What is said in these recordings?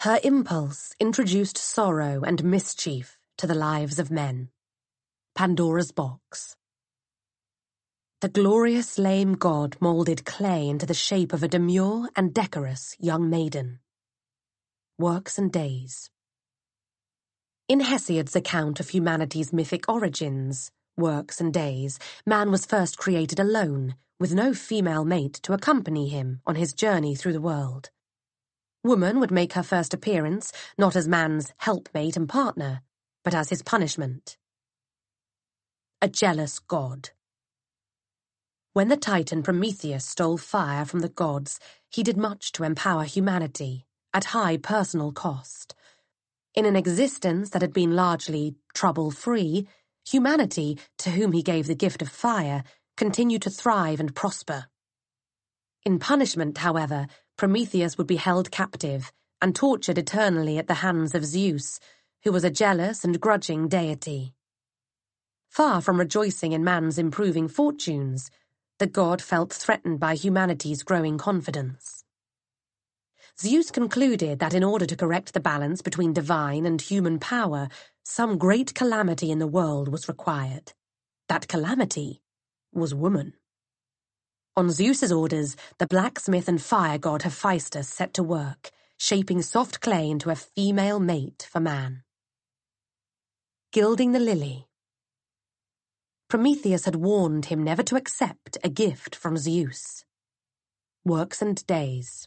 Her impulse introduced sorrow and mischief to the lives of men. Pandora's Box The glorious lame god moulded clay into the shape of a demure and decorous young maiden. Works and Days In Hesiod's account of humanity's mythic origins, Works and Days, man was first created alone, with no female mate to accompany him on his journey through the world. Woman would make her first appearance, not as man's helpmate and partner, but as his punishment. A jealous god. When the titan Prometheus stole fire from the gods, he did much to empower humanity, at high personal cost. In an existence that had been largely trouble-free, humanity, to whom he gave the gift of fire, continued to thrive and prosper. In punishment, however, Prometheus would be held captive and tortured eternally at the hands of Zeus, who was a jealous and grudging deity. Far from rejoicing in man's improving fortunes, the god felt threatened by humanity's growing confidence. Zeus concluded that in order to correct the balance between divine and human power, some great calamity in the world was required. That calamity was woman. On Zeus's orders, the blacksmith and fire god Hephaestus set to work, shaping soft clay into a female mate for man. Gilding the Lily Prometheus had warned him never to accept a gift from Zeus. Works and Days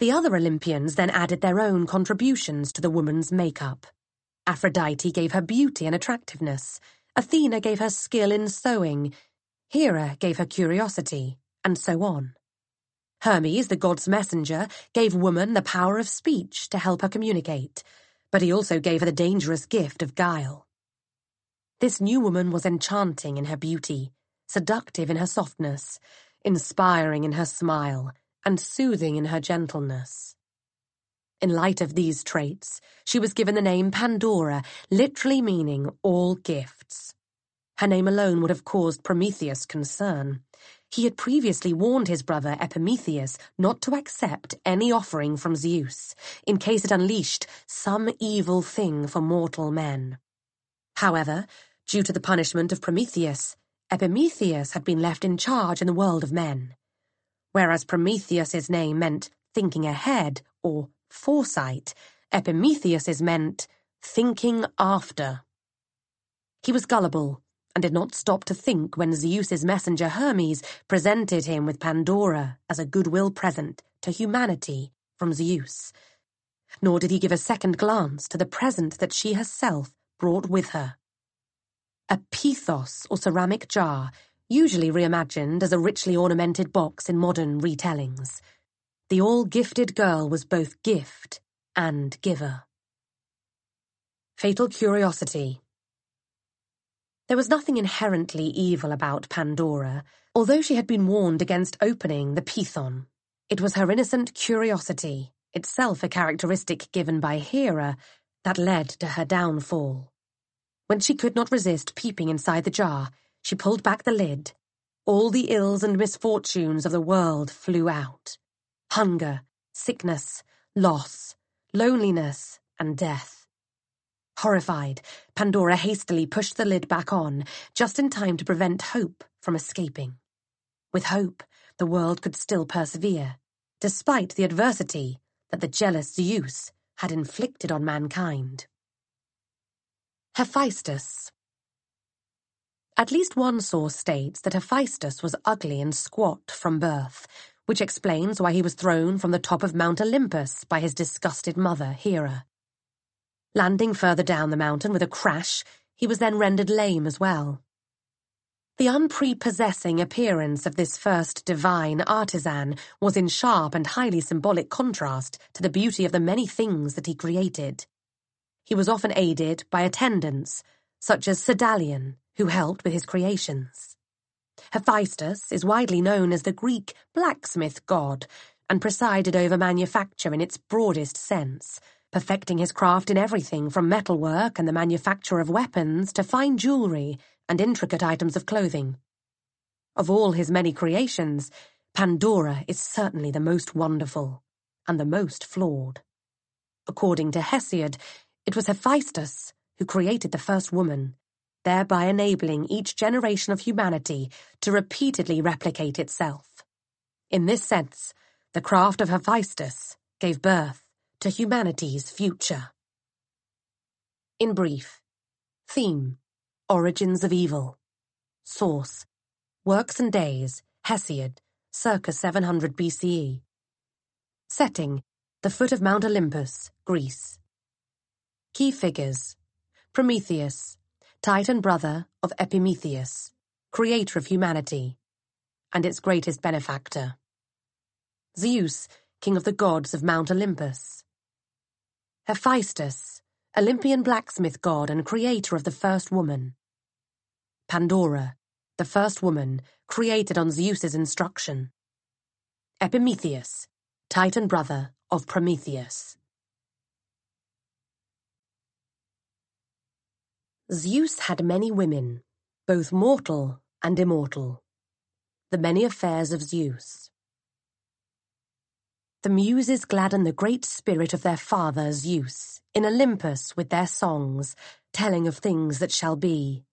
The other Olympians then added their own contributions to the woman's makeup. Aphrodite gave her beauty and attractiveness. Athena gave her skill in sewing, Hera gave her curiosity, and so on. Hermes, the god's messenger, gave woman the power of speech to help her communicate, but he also gave her the dangerous gift of guile. This new woman was enchanting in her beauty, seductive in her softness, inspiring in her smile, and soothing in her gentleness. In light of these traits, she was given the name Pandora, literally meaning all gifts. Her name alone would have caused Prometheus concern. He had previously warned his brother Epimetheus not to accept any offering from Zeus, in case it unleashed some evil thing for mortal men. However, due to the punishment of Prometheus, Epimetheus had been left in charge in the world of men. Whereas Prometheus's name meant thinking ahead or foresight, Epimetheus's meant thinking after. He was gullible, and did not stop to think when Zeus's messenger Hermes presented him with Pandora as a goodwill present to humanity from Zeus. Nor did he give a second glance to the present that she herself brought with her. A pithos or ceramic jar, usually reimagined as a richly ornamented box in modern retellings. The all gifted girl was both gift and giver. Fatal curiosity there was nothing inherently evil about Pandora, although she had been warned against opening the pithos. It was her innocent curiosity, itself a characteristic given by Hera, that led to her downfall. When she could not resist peeping inside the jar, she pulled back the lid. All the ills and misfortunes of the world flew out hunger, sickness, loss, loneliness, and death. Horrified, Pandora hastily pushed the lid back on, just in time to prevent Hope from escaping. With Hope, the world could still persevere, despite the adversity that the jealous Zeus had inflicted on mankind. Hephaestus At least one source states that Hephaestus was ugly and squat from birth, which explains why he was thrown from the top of Mount Olympus by his disgusted mother, Hera. Landing further down the mountain with a crash, he was then rendered lame as well. The unprepossessing appearance of this first divine artisan was in sharp and highly symbolic contrast to the beauty of the many things that he created. He was often aided by attendants, such as Sedalion, who helped with his creations. Hephaestus is widely known as the Greek blacksmith god and presided over manufacture in its broadest sense— perfecting his craft in everything from metalwork and the manufacture of weapons to fine jewelry and intricate items of clothing. Of all his many creations, Pandora is certainly the most wonderful and the most flawed. According to Hesiod, it was Hephaestus who created the first woman, thereby enabling each generation of humanity to repeatedly replicate itself. In this sense, the craft of Hephaestus gave birth to humanity's future. In brief, theme, origins of evil. Source, works and days, Hesiod, circa 700 BCE. Setting, the foot of Mount Olympus, Greece. Key figures, Prometheus, Titan brother of Epimetheus, creator of humanity, and its greatest benefactor. Zeus, king of the gods of Mount Olympus. Hephaestus, Olympian blacksmith god and creator of the first woman. Pandora, the first woman, created on Zeus's instruction. Epimetheus, Titan brother of Prometheus. Zeus had many women, both mortal and immortal. The many affairs of Zeus. The muses gladden the great spirit of their father Zeus, in Olympus with their songs, telling of things that shall be.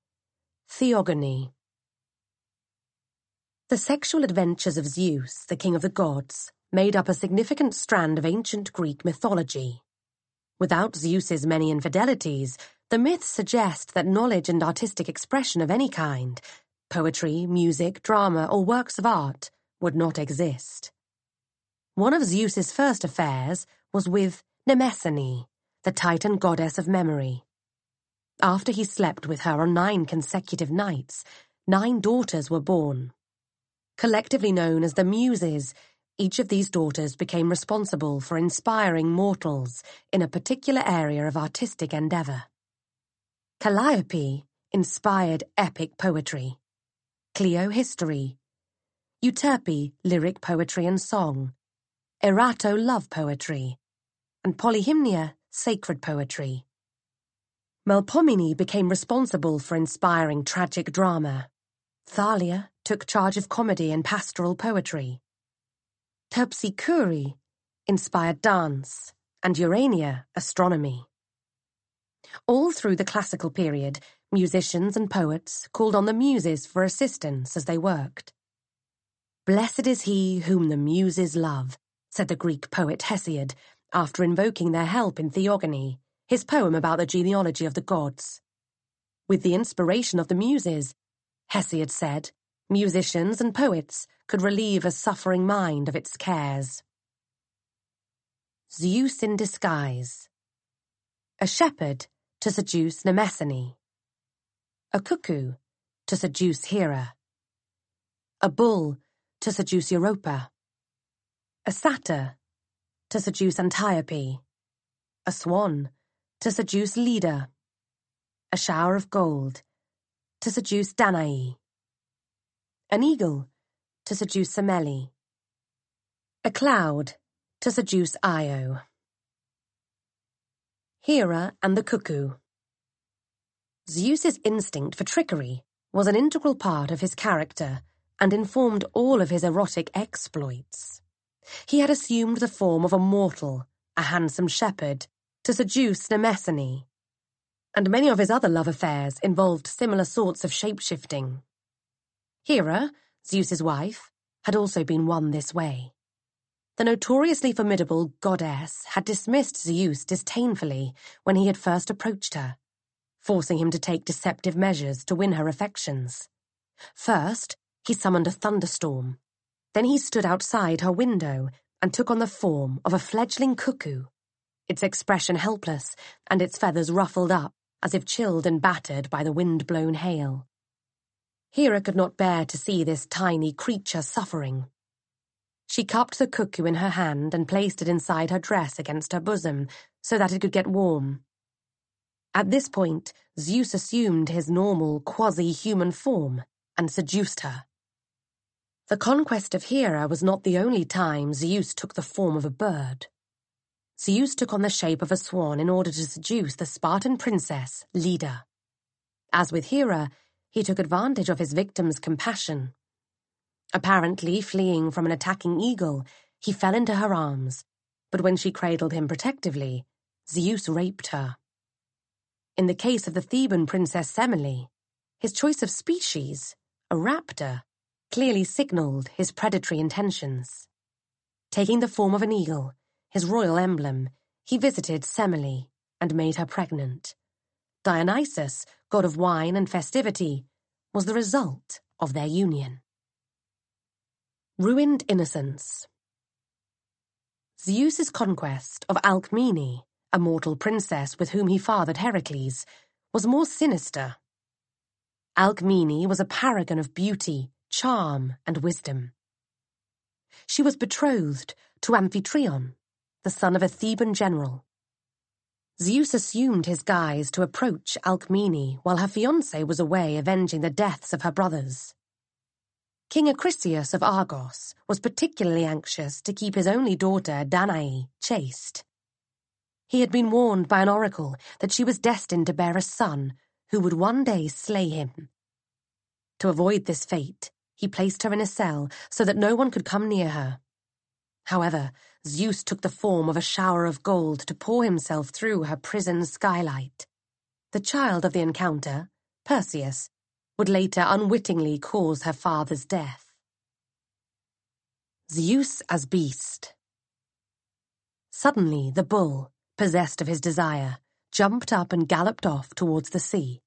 Theogony The sexual adventures of Zeus, the king of the gods, made up a significant strand of ancient Greek mythology. Without Zeus's many infidelities, the myths suggest that knowledge and artistic expression of any kind—poetry, music, drama, or works of art— would not exist. One of Zeus's first affairs was with Mnemosyne, the titan goddess of memory. After he slept with her on nine consecutive nights, nine daughters were born. Collectively known as the Muses, each of these daughters became responsible for inspiring mortals in a particular area of artistic endeavor. Calliope inspired epic poetry. Clio history. Euterpe, lyric poetry and song. Erato love poetry and polyhymnia sacred poetry. Melpomene became responsible for inspiring tragic drama. Thalia took charge of comedy and pastoral poetry. Terpsichore inspired dance and Urania astronomy. All through the classical period, musicians and poets called on the Muses for assistance as they worked. Blessed is he whom the Muses love said the Greek poet Hesiod, after invoking their help in Theogony, his poem about the genealogy of the gods. With the inspiration of the Muses, Hesiod said, musicians and poets could relieve a suffering mind of its cares. Zeus in disguise. A shepherd to seduce Mnemosyne A cuckoo to seduce Hera. A bull to seduce Europa. A satyr, to seduce Antiope. A swan, to seduce Leda. A shower of gold, to seduce Danae. An eagle, to seduce Semele. A cloud, to seduce Io. Hera and the Cuckoo Zeus's instinct for trickery was an integral part of his character and informed all of his erotic exploits. He had assumed the form of a mortal, a handsome shepherd, to seduce Mnemosyne. And many of his other love affairs involved similar sorts of shape-shifting. Hera, Zeus's wife, had also been won this way. The notoriously formidable goddess had dismissed Zeus disdainfully when he had first approached her, forcing him to take deceptive measures to win her affections. First, he summoned a thunderstorm, then he stood outside her window and took on the form of a fledgling cuckoo, its expression helpless and its feathers ruffled up, as if chilled and battered by the wind-blown hail. Hera could not bear to see this tiny creature suffering. She cupped the cuckoo in her hand and placed it inside her dress against her bosom so that it could get warm. At this point, Zeus assumed his normal quasi-human form and seduced her. The conquest of Hera was not the only time Zeus took the form of a bird. Zeus took on the shape of a swan in order to seduce the Spartan princess, Leda. As with Hera, he took advantage of his victim's compassion. Apparently fleeing from an attacking eagle, he fell into her arms, but when she cradled him protectively, Zeus raped her. In the case of the Theban princess Semele, his choice of species, a raptor, clearly signalled his predatory intentions. Taking the form of an eagle, his royal emblem, he visited Semele and made her pregnant. Dionysus, god of wine and festivity, was the result of their union. Ruined Innocence Zeus's conquest of Alcmene, a mortal princess with whom he fathered Heracles, was more sinister. Alcmene was a paragon of beauty, charm and wisdom. She was betrothed to Amphitryon, the son of a Theban general. Zeus assumed his guise to approach Alcmene while her fiancé was away avenging the deaths of her brothers. King Acrisius of Argos was particularly anxious to keep his only daughter, Danae, chaste. He had been warned by an oracle that she was destined to bear a son who would one day slay him. To avoid this fate, he placed her in a cell so that no one could come near her. However, Zeus took the form of a shower of gold to pour himself through her prison skylight. The child of the encounter, Perseus, would later unwittingly cause her father's death. Zeus as Beast Suddenly, the bull, possessed of his desire, jumped up and galloped off towards the sea.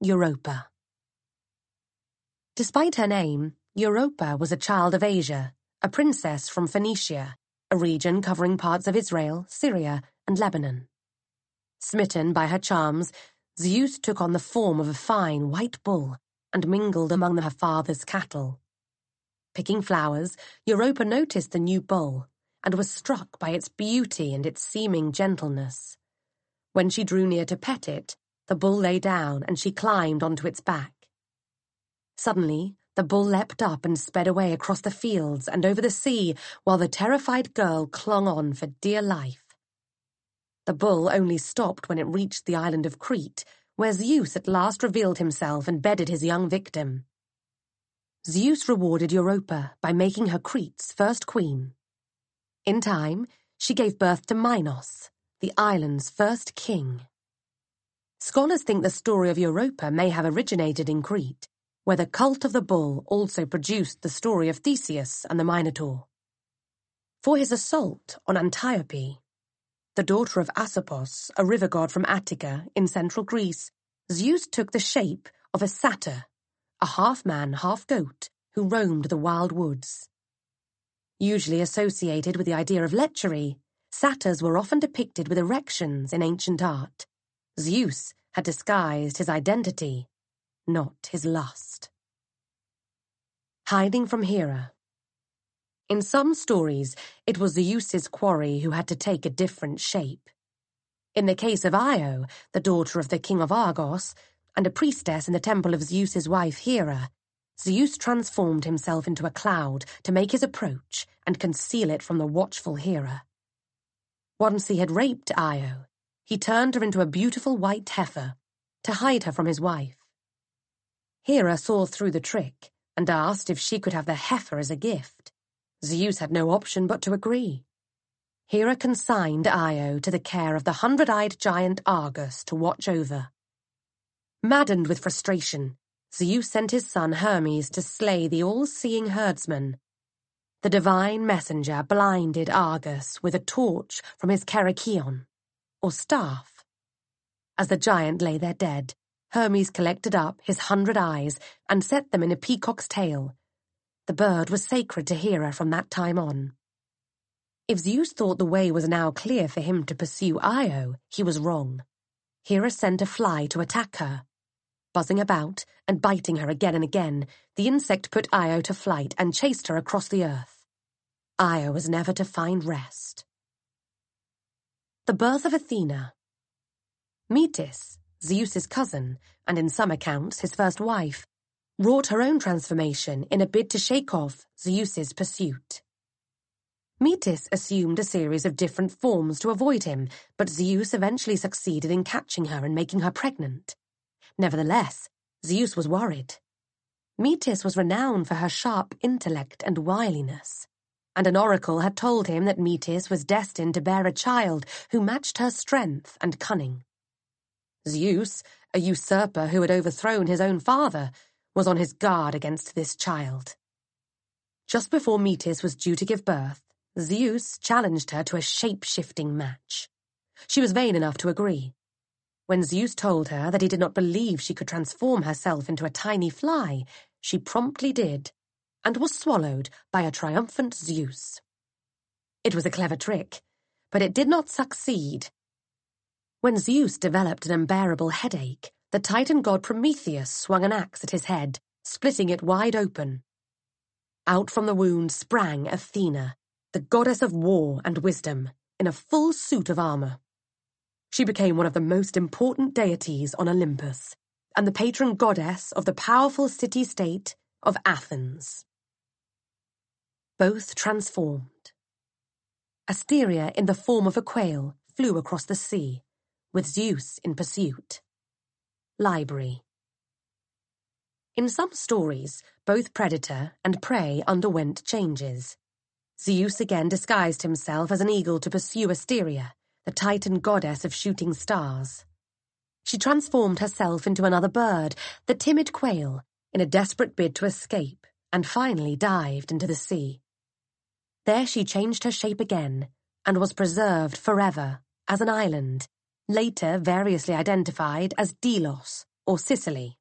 Europa. Despite her name, Europa was a child of Asia, a princess from Phoenicia, a region covering parts of Israel, Syria, and Lebanon. Smitten by her charms, Zeus took on the form of a fine white bull and mingled among her father's cattle. Picking flowers, Europa noticed the new bull and was struck by its beauty and its seeming gentleness. When she drew near to pet it, the bull lay down and she climbed onto its back. Suddenly, the bull leapt up and sped away across the fields and over the sea while the terrified girl clung on for dear life. The bull only stopped when it reached the island of Crete, where Zeus at last revealed himself and bedded his young victim. Zeus rewarded Europa by making her Crete's first queen. In time, she gave birth to Minos, the island's first king. Scholars think the story of Europa may have originated in Crete, where the cult of the bull also produced the story of Theseus and the Minotaur. For his assault on Antiope, the daughter of Asopus, a river god from Attica in central Greece, Zeus took the shape of a satyr, a half-man, half-goat, who roamed the wild woods. Usually associated with the idea of lechery, satyrs were often depicted with erections in ancient art. Zeus had disguised his identity not his lust. Hiding from Hera In some stories, it was Zeus's quarry who had to take a different shape. In the case of Io, the daughter of the king of Argos, and a priestess in the temple of Zeus's wife Hera, Zeus transformed himself into a cloud to make his approach and conceal it from the watchful Hera. Once he had raped Io, he turned her into a beautiful white heifer to hide her from his wife. Hera saw through the trick and asked if she could have the heifer as a gift. Zeus had no option but to agree. Hera consigned Io to the care of the hundred-eyed giant Argus to watch over. Maddened with frustration, Zeus sent his son Hermes to slay the all-seeing herdsman. The divine messenger blinded Argus with a torch from his kerykeion, or staff. As the giant lay there dead, Hermes collected up his hundred eyes and set them in a peacock's tail. The bird was sacred to Hera from that time on. If Zeus thought the way was now clear for him to pursue Io, he was wrong. Hera sent a fly to attack her. Buzzing about and biting her again and again, the insect put Io to flight and chased her across the earth. Io was never to find rest. The birth of Athena. Metis, Zeus's cousin, and in some accounts his first wife, wrought her own transformation in a bid to shake off Zeus's pursuit. Metis assumed a series of different forms to avoid him, but Zeus eventually succeeded in catching her and making her pregnant. Nevertheless, Zeus was worried. Metis was renowned for her sharp intellect and wiliness, and an oracle had told him that Metis was destined to bear a child who matched her strength and cunning. Zeus, a usurper who had overthrown his own father, was on his guard against this child. Just before Metis was due to give birth, Zeus challenged her to a shape-shifting match. She was vain enough to agree. When Zeus told her that he did not believe she could transform herself into a tiny fly, she promptly did, and was swallowed by a triumphant Zeus. It was a clever trick, but it did not succeed when Zeus developed an unbearable headache, the Titan god Prometheus swung an axe at his head, splitting it wide open. Out from the wound sprang Athena, the goddess of war and wisdom, in a full suit of armor. She became one of the most important deities on Olympus and the patron goddess of the powerful city state of Athens. Both transformed. Asteria, in the form of a quail, flew across the sea with Zeus in pursuit. Library In some stories, both predator and prey underwent changes. Zeus again disguised himself as an eagle to pursue Asteria, the titan goddess of shooting stars. She transformed herself into another bird, the timid quail, in a desperate bid to escape, and finally dived into the sea. There she changed her shape again, and was preserved forever, as an island, later variously identified as Delos or Sicily.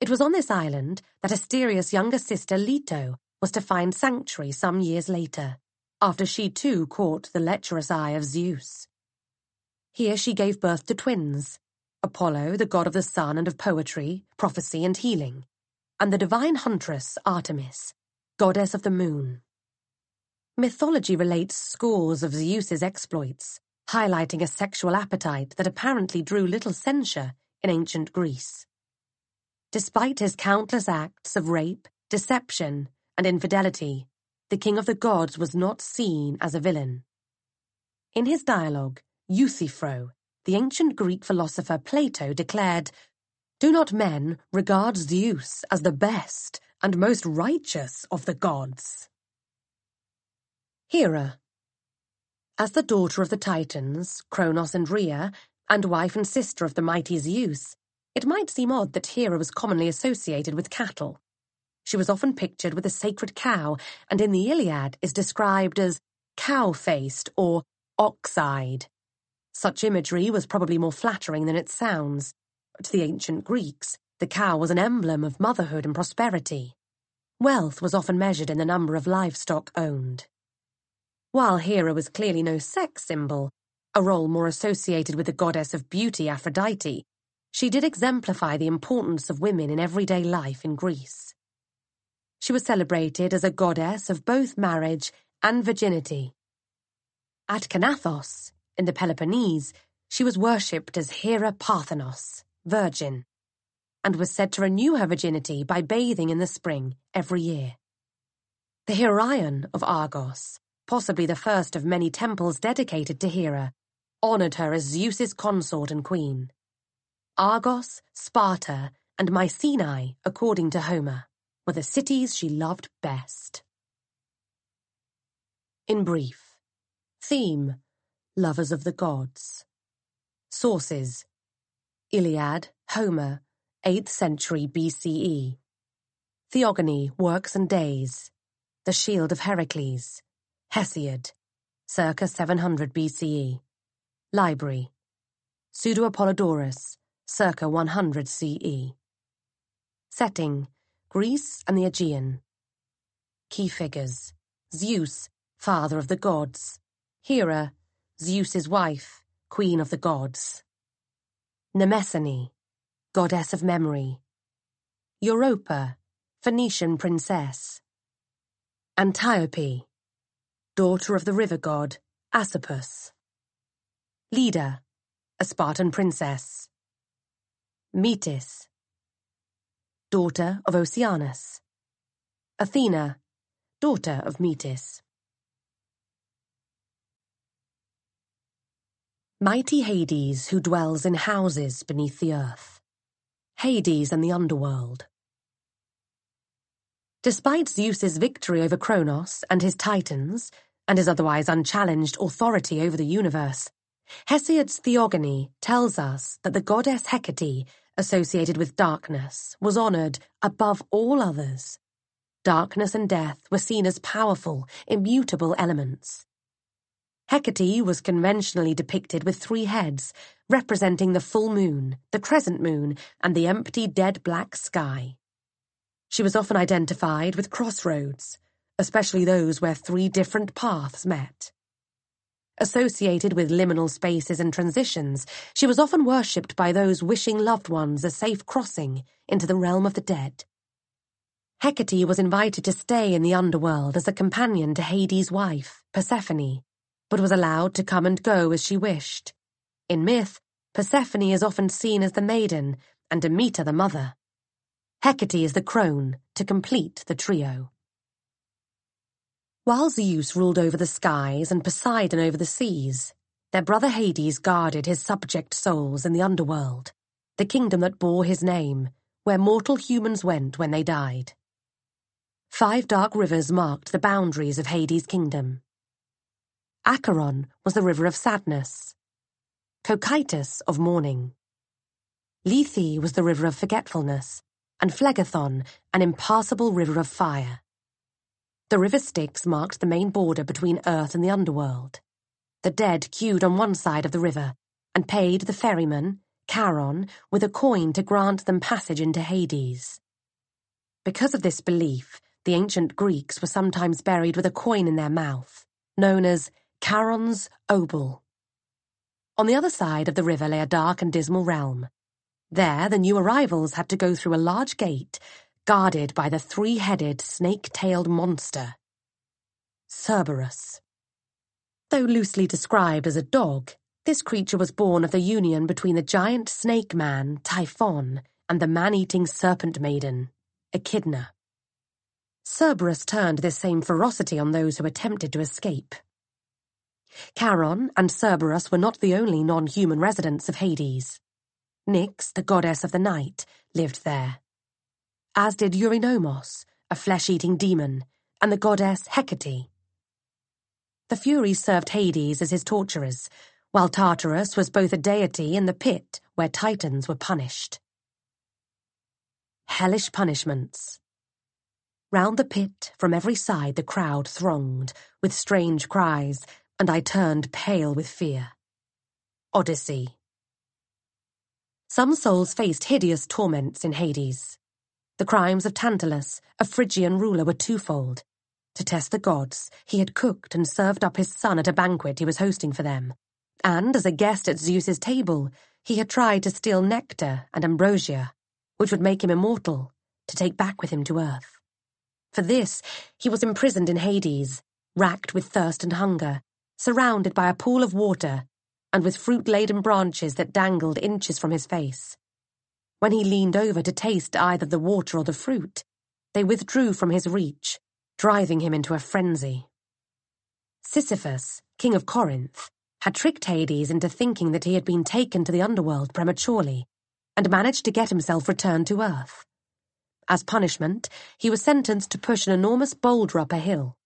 It was on this island that Asteria's younger sister Leto was to find sanctuary some years later, after she too caught the lecherous eye of Zeus. Here she gave birth to twins Apollo, the god of the sun and of poetry, prophecy, and healing, and the divine huntress Artemis, goddess of the moon. Mythology relates scores of Zeus's exploits highlighting a sexual appetite that apparently drew little censure in ancient Greece. Despite his countless acts of rape, deception, and infidelity, the king of the gods was not seen as a villain. In his dialogue, Euthyphro, the ancient Greek philosopher Plato declared, Do not men regard Zeus as the best and most righteous of the gods? Hera, as the daughter of the Titans, Kronos and Rhea, and wife and sister of the mighty Zeus, it might seem odd that Hera was commonly associated with cattle. She was often pictured with a sacred cow, and in the Iliad is described as cow-faced or ox-eyed. Such imagery was probably more flattering than it sounds. To the ancient Greeks, the cow was an emblem of motherhood and prosperity. Wealth was often measured in the number of livestock owned. While Hera was clearly no sex symbol, a role more associated with the goddess of beauty Aphrodite, she did exemplify the importance of women in everyday life in Greece. She was celebrated as a goddess of both marriage and virginity. At Canathos, in the Peloponnese, she was worshipped as Hera Parthenos, virgin, and was said to renew her virginity by bathing in the spring every year. The Heraion of Argos, possibly the first of many temples dedicated to Hera, honored her as Zeus's consort and queen. Argos, Sparta, and Mycenae, according to Homer, were the cities she loved best. In brief, theme, lovers of the gods. Sources, Iliad, Homer, 8th century BCE. Theogony, Works and Days, The Shield of Heracles, Hesiod, circa 700 BCE. Library. Pseudo-Apollodorus, circa 100 CE. Setting, Greece and the Aegean. Key figures. Zeus, father of the gods. Hera, Zeus's wife, queen of the gods. Nemesis, goddess of memory. Europa, Phoenician princess. Antiope daughter of the river god, Asopus. Leda, a Spartan princess. Metis, daughter of Oceanus. Athena, daughter of Metis. Mighty Hades who dwells in houses beneath the earth. Hades and the Underworld. Despite Zeus's victory over Kronos and his titans, and is otherwise unchallenged authority over the universe, Hesiod's Theogony tells us that the goddess Hecate, associated with darkness, was honored above all others. Darkness and death were seen as powerful, immutable elements. Hecate was conventionally depicted with three heads, representing the full moon, the crescent moon, and the empty dead black sky. She was often identified with crossroads, especially those where three different paths met. Associated with liminal spaces and transitions, she was often worshipped by those wishing loved ones a safe crossing into the realm of the dead. Hecate was invited to stay in the underworld as a companion to Hades' wife, Persephone, but was allowed to come and go as she wished. In myth, Persephone is often seen as the maiden and Demeter the mother. Hecate is the crone to complete the trio. While Zeus ruled over the skies and Poseidon over the seas, their brother Hades guarded his subject souls in the underworld, the kingdom that bore his name, where mortal humans went when they died. Five dark rivers marked the boundaries of Hades' kingdom. Acheron was the river of sadness, Cocytus of mourning. Lethe was the river of forgetfulness, and Phlegethon, an impassable river of fire. The river Styx marked the main border between Earth and the underworld. The dead queued on one side of the river and paid the ferryman, Charon, with a coin to grant them passage into Hades. Because of this belief, the ancient Greeks were sometimes buried with a coin in their mouth, known as Charon's obol. On the other side of the river lay a dark and dismal realm. There, the new arrivals had to go through a large gate guarded by the three-headed, snake-tailed monster, Cerberus. Though loosely described as a dog, this creature was born of the union between the giant snake man, Typhon, and the man-eating serpent maiden, Echidna. Cerberus turned this same ferocity on those who attempted to escape. Charon and Cerberus were not the only non-human residents of Hades. Nyx, the goddess of the night, lived there as did Eurynomos, a flesh-eating demon, and the goddess Hecate. The Furies served Hades as his torturers, while Tartarus was both a deity in the pit where titans were punished. Hellish Punishments Round the pit, from every side, the crowd thronged, with strange cries, and I turned pale with fear. Odyssey Some souls faced hideous torments in Hades. The crimes of Tantalus, a Phrygian ruler, were twofold. To test the gods, he had cooked and served up his son at a banquet he was hosting for them. And as a guest at Zeus's table, he had tried to steal nectar and ambrosia, which would make him immortal, to take back with him to earth. For this, he was imprisoned in Hades, racked with thirst and hunger, surrounded by a pool of water, and with fruit laden branches that dangled inches from his face. When he leaned over to taste either the water or the fruit, they withdrew from his reach, driving him into a frenzy. Sisyphus, king of Corinth, had tricked Hades into thinking that he had been taken to the underworld prematurely and managed to get himself returned to Earth. As punishment, he was sentenced to push an enormous boulder up a hill.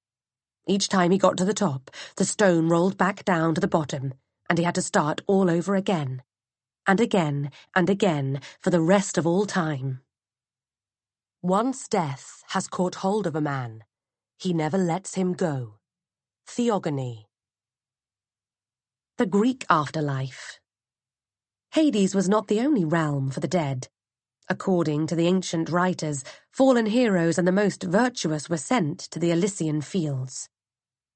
Each time he got to the top, the stone rolled back down to the bottom, and he had to start all over again, and again and again for the rest of all time. Once death has caught hold of a man, he never lets him go. Theogony The Greek Afterlife Hades was not the only realm for the dead. According to the ancient writers, fallen heroes and the most virtuous were sent to the Elysian fields.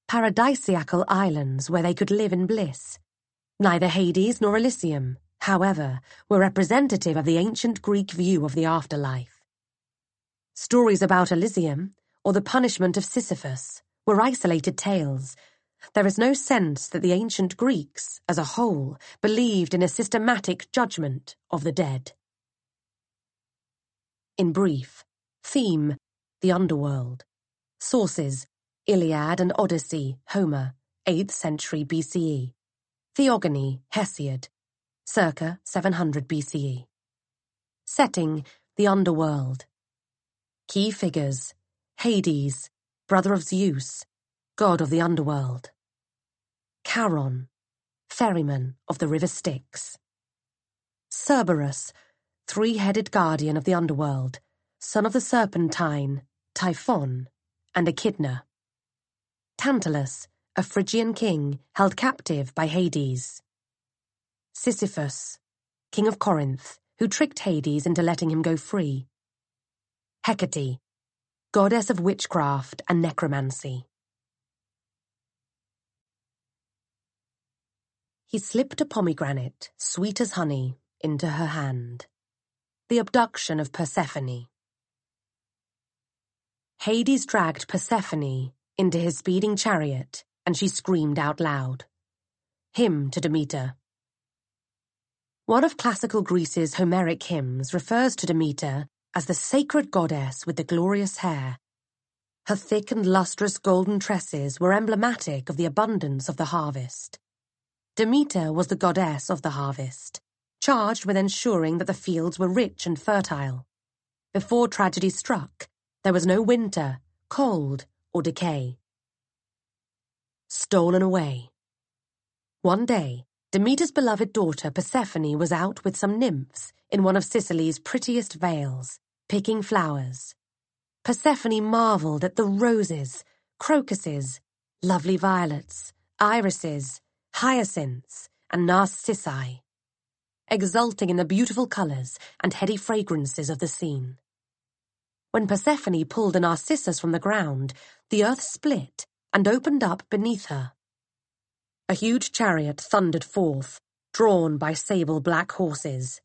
Paradisiacal islands where they could live in bliss. Neither Hades nor Elysium however, were representative of the ancient Greek view of the afterlife. Stories about Elysium or the punishment of Sisyphus were isolated tales. There is no sense that the ancient Greeks, as a whole, believed in a systematic judgment of the dead. In brief, theme, the underworld. Sources, Iliad and Odyssey, Homer, 8th century BCE. Theogony, Hesiod, circa 700 BCE. Setting, the underworld. Key figures, Hades, brother of Zeus, god of the underworld. Charon, ferryman of the river Styx. Cerberus, three-headed guardian of the underworld, son of the serpentine, Typhon, and Echidna. Tantalus, a Phrygian king held captive by Hades. Sisyphus, king of Corinth, who tricked Hades into letting him go free. Hecate, goddess of witchcraft and necromancy. He slipped a pomegranate, sweet as honey, into her hand. The abduction of Persephone. Hades dragged Persephone into his speeding chariot, and she screamed out loud. Hymn to Demeter. One of classical Greece's Homeric hymns refers to Demeter as the sacred goddess with the glorious hair. Her thick and lustrous golden tresses were emblematic of the abundance of the harvest. Demeter was the goddess of the harvest, charged with ensuring that the fields were rich and fertile. Before tragedy struck, there was no winter, cold, or decay. Stolen away. One day, Demeter's beloved daughter Persephone was out with some nymphs in one of Sicily's prettiest vales, picking flowers. Persephone marveled at the roses, crocuses, lovely violets, irises, hyacinths, and narcissi, exulting in the beautiful colors and heady fragrances of the scene. When Persephone pulled a narcissus from the ground, the earth split and opened up beneath her a huge chariot thundered forth, drawn by sable-black horses.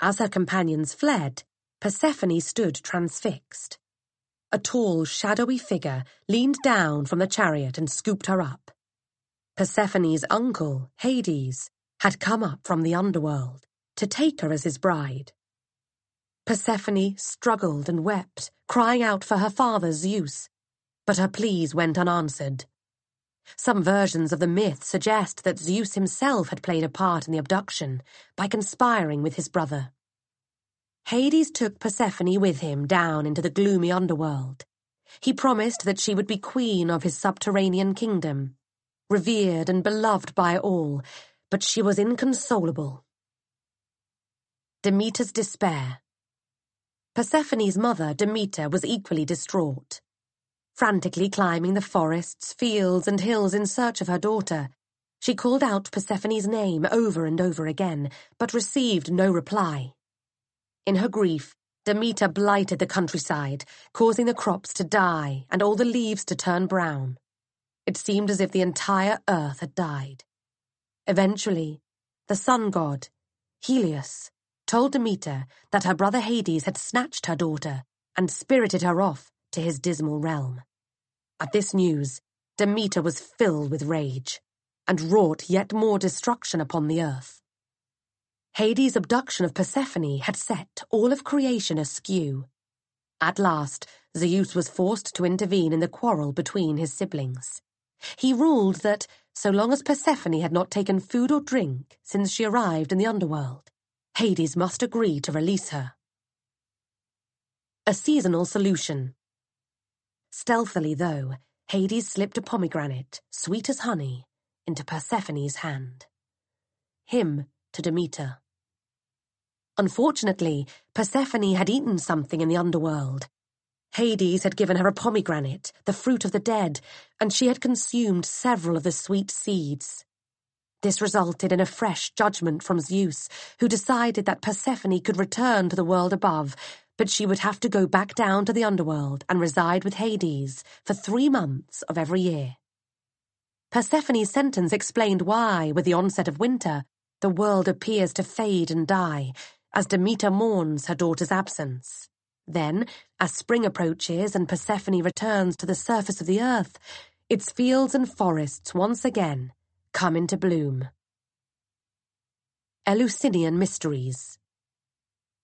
As her companions fled, Persephone stood transfixed. A tall, shadowy figure leaned down from the chariot and scooped her up. Persephone's uncle, Hades, had come up from the underworld to take her as his bride. Persephone struggled and wept, crying out for her father Zeus, but her pleas went unanswered. Some versions of the myth suggest that Zeus himself had played a part in the abduction by conspiring with his brother. Hades took Persephone with him down into the gloomy underworld. He promised that she would be queen of his subterranean kingdom, revered and beloved by all, but she was inconsolable. Demeter's despair. Persephone's mother, Demeter, was equally distraught frantically climbing the forests, fields and hills in search of her daughter. She called out Persephone's name over and over again, but received no reply. In her grief, Demeter blighted the countryside, causing the crops to die and all the leaves to turn brown. It seemed as if the entire earth had died. Eventually, the sun god, Helios, told Demeter that her brother Hades had snatched her daughter and spirited her off to his dismal realm. At this news, Demeter was filled with rage and wrought yet more destruction upon the earth. Hades' abduction of Persephone had set all of creation askew. At last, Zeus was forced to intervene in the quarrel between his siblings. He ruled that, so long as Persephone had not taken food or drink since she arrived in the underworld, Hades must agree to release her. A seasonal solution Stealthily, though, Hades slipped a pomegranate, sweet as honey, into Persephone's hand. Hymn to Demeter. Unfortunately, Persephone had eaten something in the underworld. Hades had given her a pomegranate, the fruit of the dead, and she had consumed several of the sweet seeds. This resulted in a fresh judgment from Zeus, who decided that Persephone could return to the world above but she would have to go back down to the underworld and reside with Hades for three months of every year. Persephone's sentence explained why, with the onset of winter, the world appears to fade and die, as Demeter mourns her daughter's absence. Then, as spring approaches and Persephone returns to the surface of the earth, its fields and forests once again come into bloom. Eleusinian Mysteries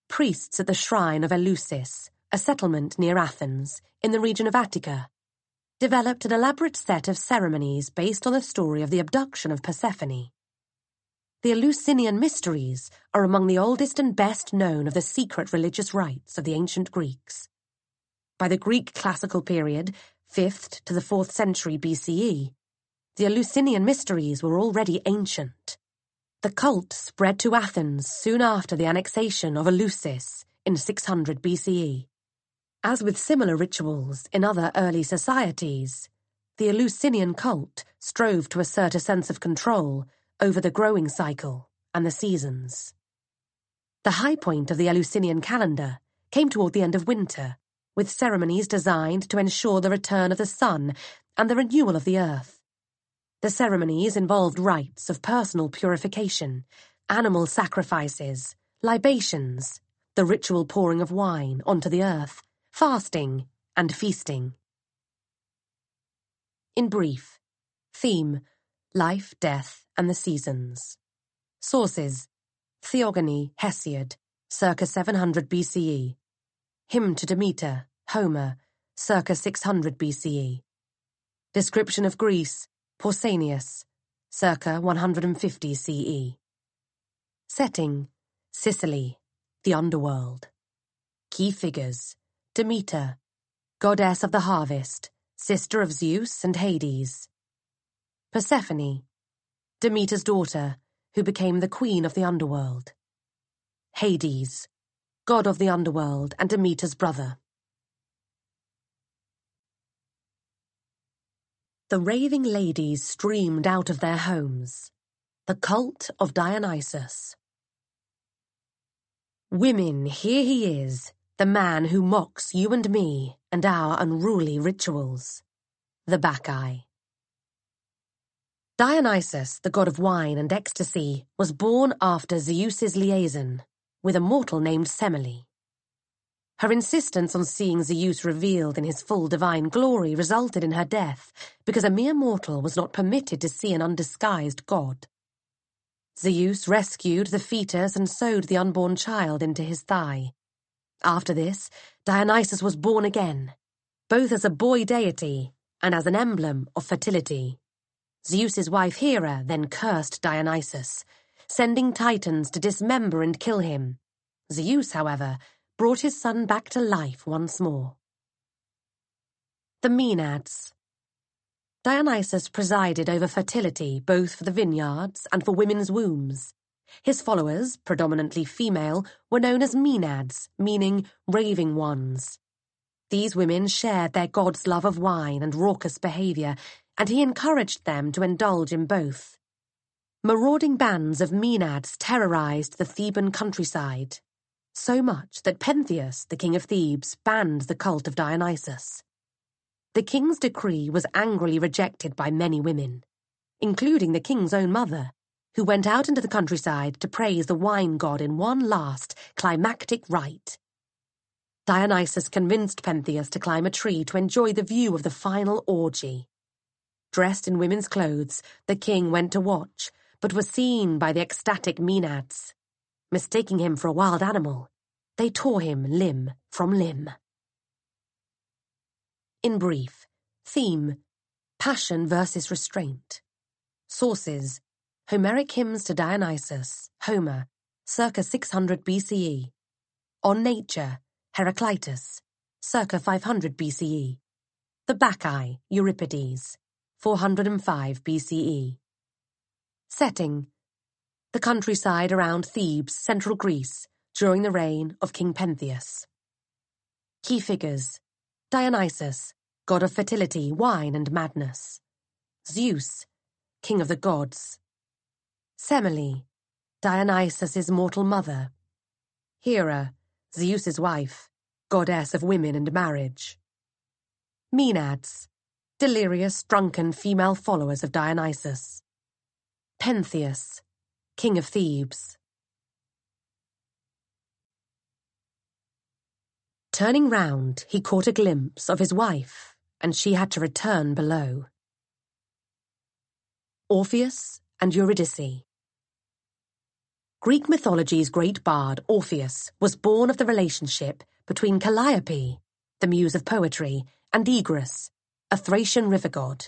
priests at the shrine of Eleusis, a settlement near Athens, in the region of Attica, developed an elaborate set of ceremonies based on the story of the abduction of Persephone. The Eleusinian mysteries are among the oldest and best known of the secret religious rites of the ancient Greeks. By the Greek classical period, 5th to the 4th century BCE, the Eleusinian mysteries were already ancient. The cult spread to Athens soon after the annexation of Eleusis in 600 BCE. As with similar rituals in other early societies, the Eleusinian cult strove to assert a sense of control over the growing cycle and the seasons. The high point of the Eleusinian calendar came toward the end of winter, with ceremonies designed to ensure the return of the sun and the renewal of the earth. The ceremonies involved rites of personal purification, animal sacrifices, libations, the ritual pouring of wine onto the earth, fasting, and feasting. In brief, theme life, death, and the seasons. Sources Theogony, Hesiod, circa 700 BCE. Hymn to Demeter, Homer, circa 600 BCE. Description of Greece. Pausanias, circa 150 CE. Setting, Sicily, the underworld. Key figures, Demeter, goddess of the harvest, sister of Zeus and Hades. Persephone, Demeter's daughter, who became the queen of the underworld. Hades, god of the underworld and Demeter's brother. the raving ladies streamed out of their homes. The cult of Dionysus. Women, here he is, the man who mocks you and me and our unruly rituals. The Bacchae. Dionysus, the god of wine and ecstasy, was born after Zeus's liaison with a mortal named Semele. Her insistence on seeing Zeus revealed in his full divine glory resulted in her death because a mere mortal was not permitted to see an undisguised god. Zeus rescued the fetus and sewed the unborn child into his thigh. After this, Dionysus was born again, both as a boy deity and as an emblem of fertility. Zeus's wife Hera then cursed Dionysus, sending Titans to dismember and kill him. Zeus, however, brought his son back to life once more. The Maenads Dionysus presided over fertility both for the vineyards and for women's wombs. His followers, predominantly female, were known as Maenads, meaning raving ones. These women shared their god's love of wine and raucous behaviour, and he encouraged them to indulge in both. Marauding bands of Maenads terrorized the Theban countryside, so much that Pentheus, the king of Thebes, banned the cult of Dionysus. The king's decree was angrily rejected by many women, including the king's own mother, who went out into the countryside to praise the wine god in one last climactic rite. Dionysus convinced Pentheus to climb a tree to enjoy the view of the final orgy. Dressed in women's clothes, the king went to watch, but was seen by the ecstatic Maenads mistaking him for a wild animal, they tore him limb from limb. In brief, theme, passion versus restraint. Sources, Homeric hymns to Dionysus, Homer, circa 600 BCE. On nature, Heraclitus, circa 500 BCE. The Bacchae, Euripides, 405 BCE. Setting, the countryside around Thebes, central Greece, during the reign of King Pentheus. Key figures Dionysus, god of fertility, wine, and madness. Zeus, king of the gods. Semele, Dionysus's mortal mother. Hera, Zeus's wife, goddess of women and marriage. Maenads, delirious, drunken female followers of Dionysus. Pentheus, King of Thebes. Turning round, he caught a glimpse of his wife, and she had to return below. Orpheus and Eurydice Greek mythology's great bard, Orpheus, was born of the relationship between Calliope, the muse of poetry, and Oeagrus, a Thracian river god.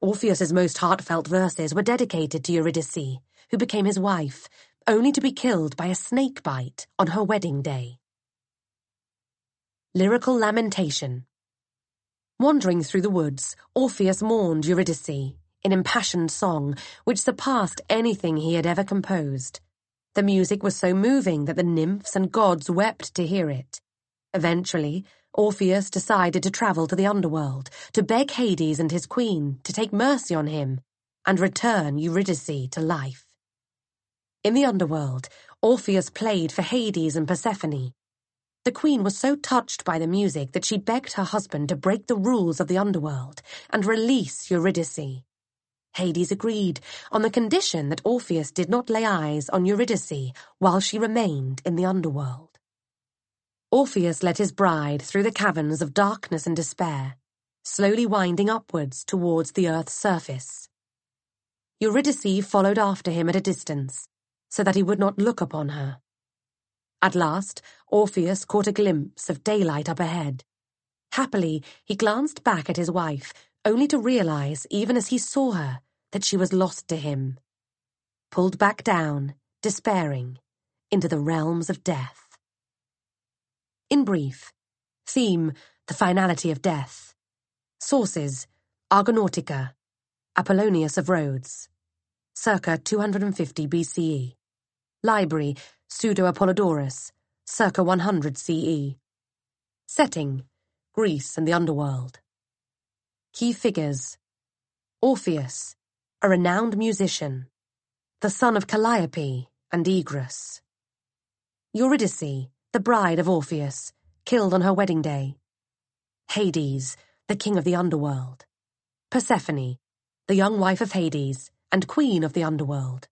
Orpheus's most heartfelt verses were dedicated to Eurydice, who became his wife, only to be killed by a snake bite on her wedding day. Lyrical Lamentation Wandering through the woods, Orpheus mourned Eurydice, in impassioned song which surpassed anything he had ever composed. The music was so moving that the nymphs and gods wept to hear it. Eventually, Orpheus decided to travel to the underworld, to beg Hades and his queen to take mercy on him and return Eurydice to life. In the underworld, Orpheus played for Hades and Persephone. The queen was so touched by the music that she begged her husband to break the rules of the underworld and release Eurydice. Hades agreed, on the condition that Orpheus did not lay eyes on Eurydice while she remained in the underworld. Orpheus led his bride through the caverns of darkness and despair, slowly winding upwards towards the earth's surface. Eurydice followed after him at a distance, so that he would not look upon her. At last, Orpheus caught a glimpse of daylight up ahead. Happily, he glanced back at his wife, only to realize, even as he saw her, that she was lost to him. Pulled back down, despairing, into the realms of death. In brief, theme, the finality of death. Sources, Argonautica, Apollonius of Rhodes circa 250 BCE. Library, Pseudo Apollodorus, circa 100 CE. Setting, Greece and the underworld. Key figures Orpheus, a renowned musician, the son of Calliope and Oeagrus. Eurydice, the bride of Orpheus, killed on her wedding day. Hades, the king of the underworld. Persephone, the young wife of Hades, and Queen of the Underworld.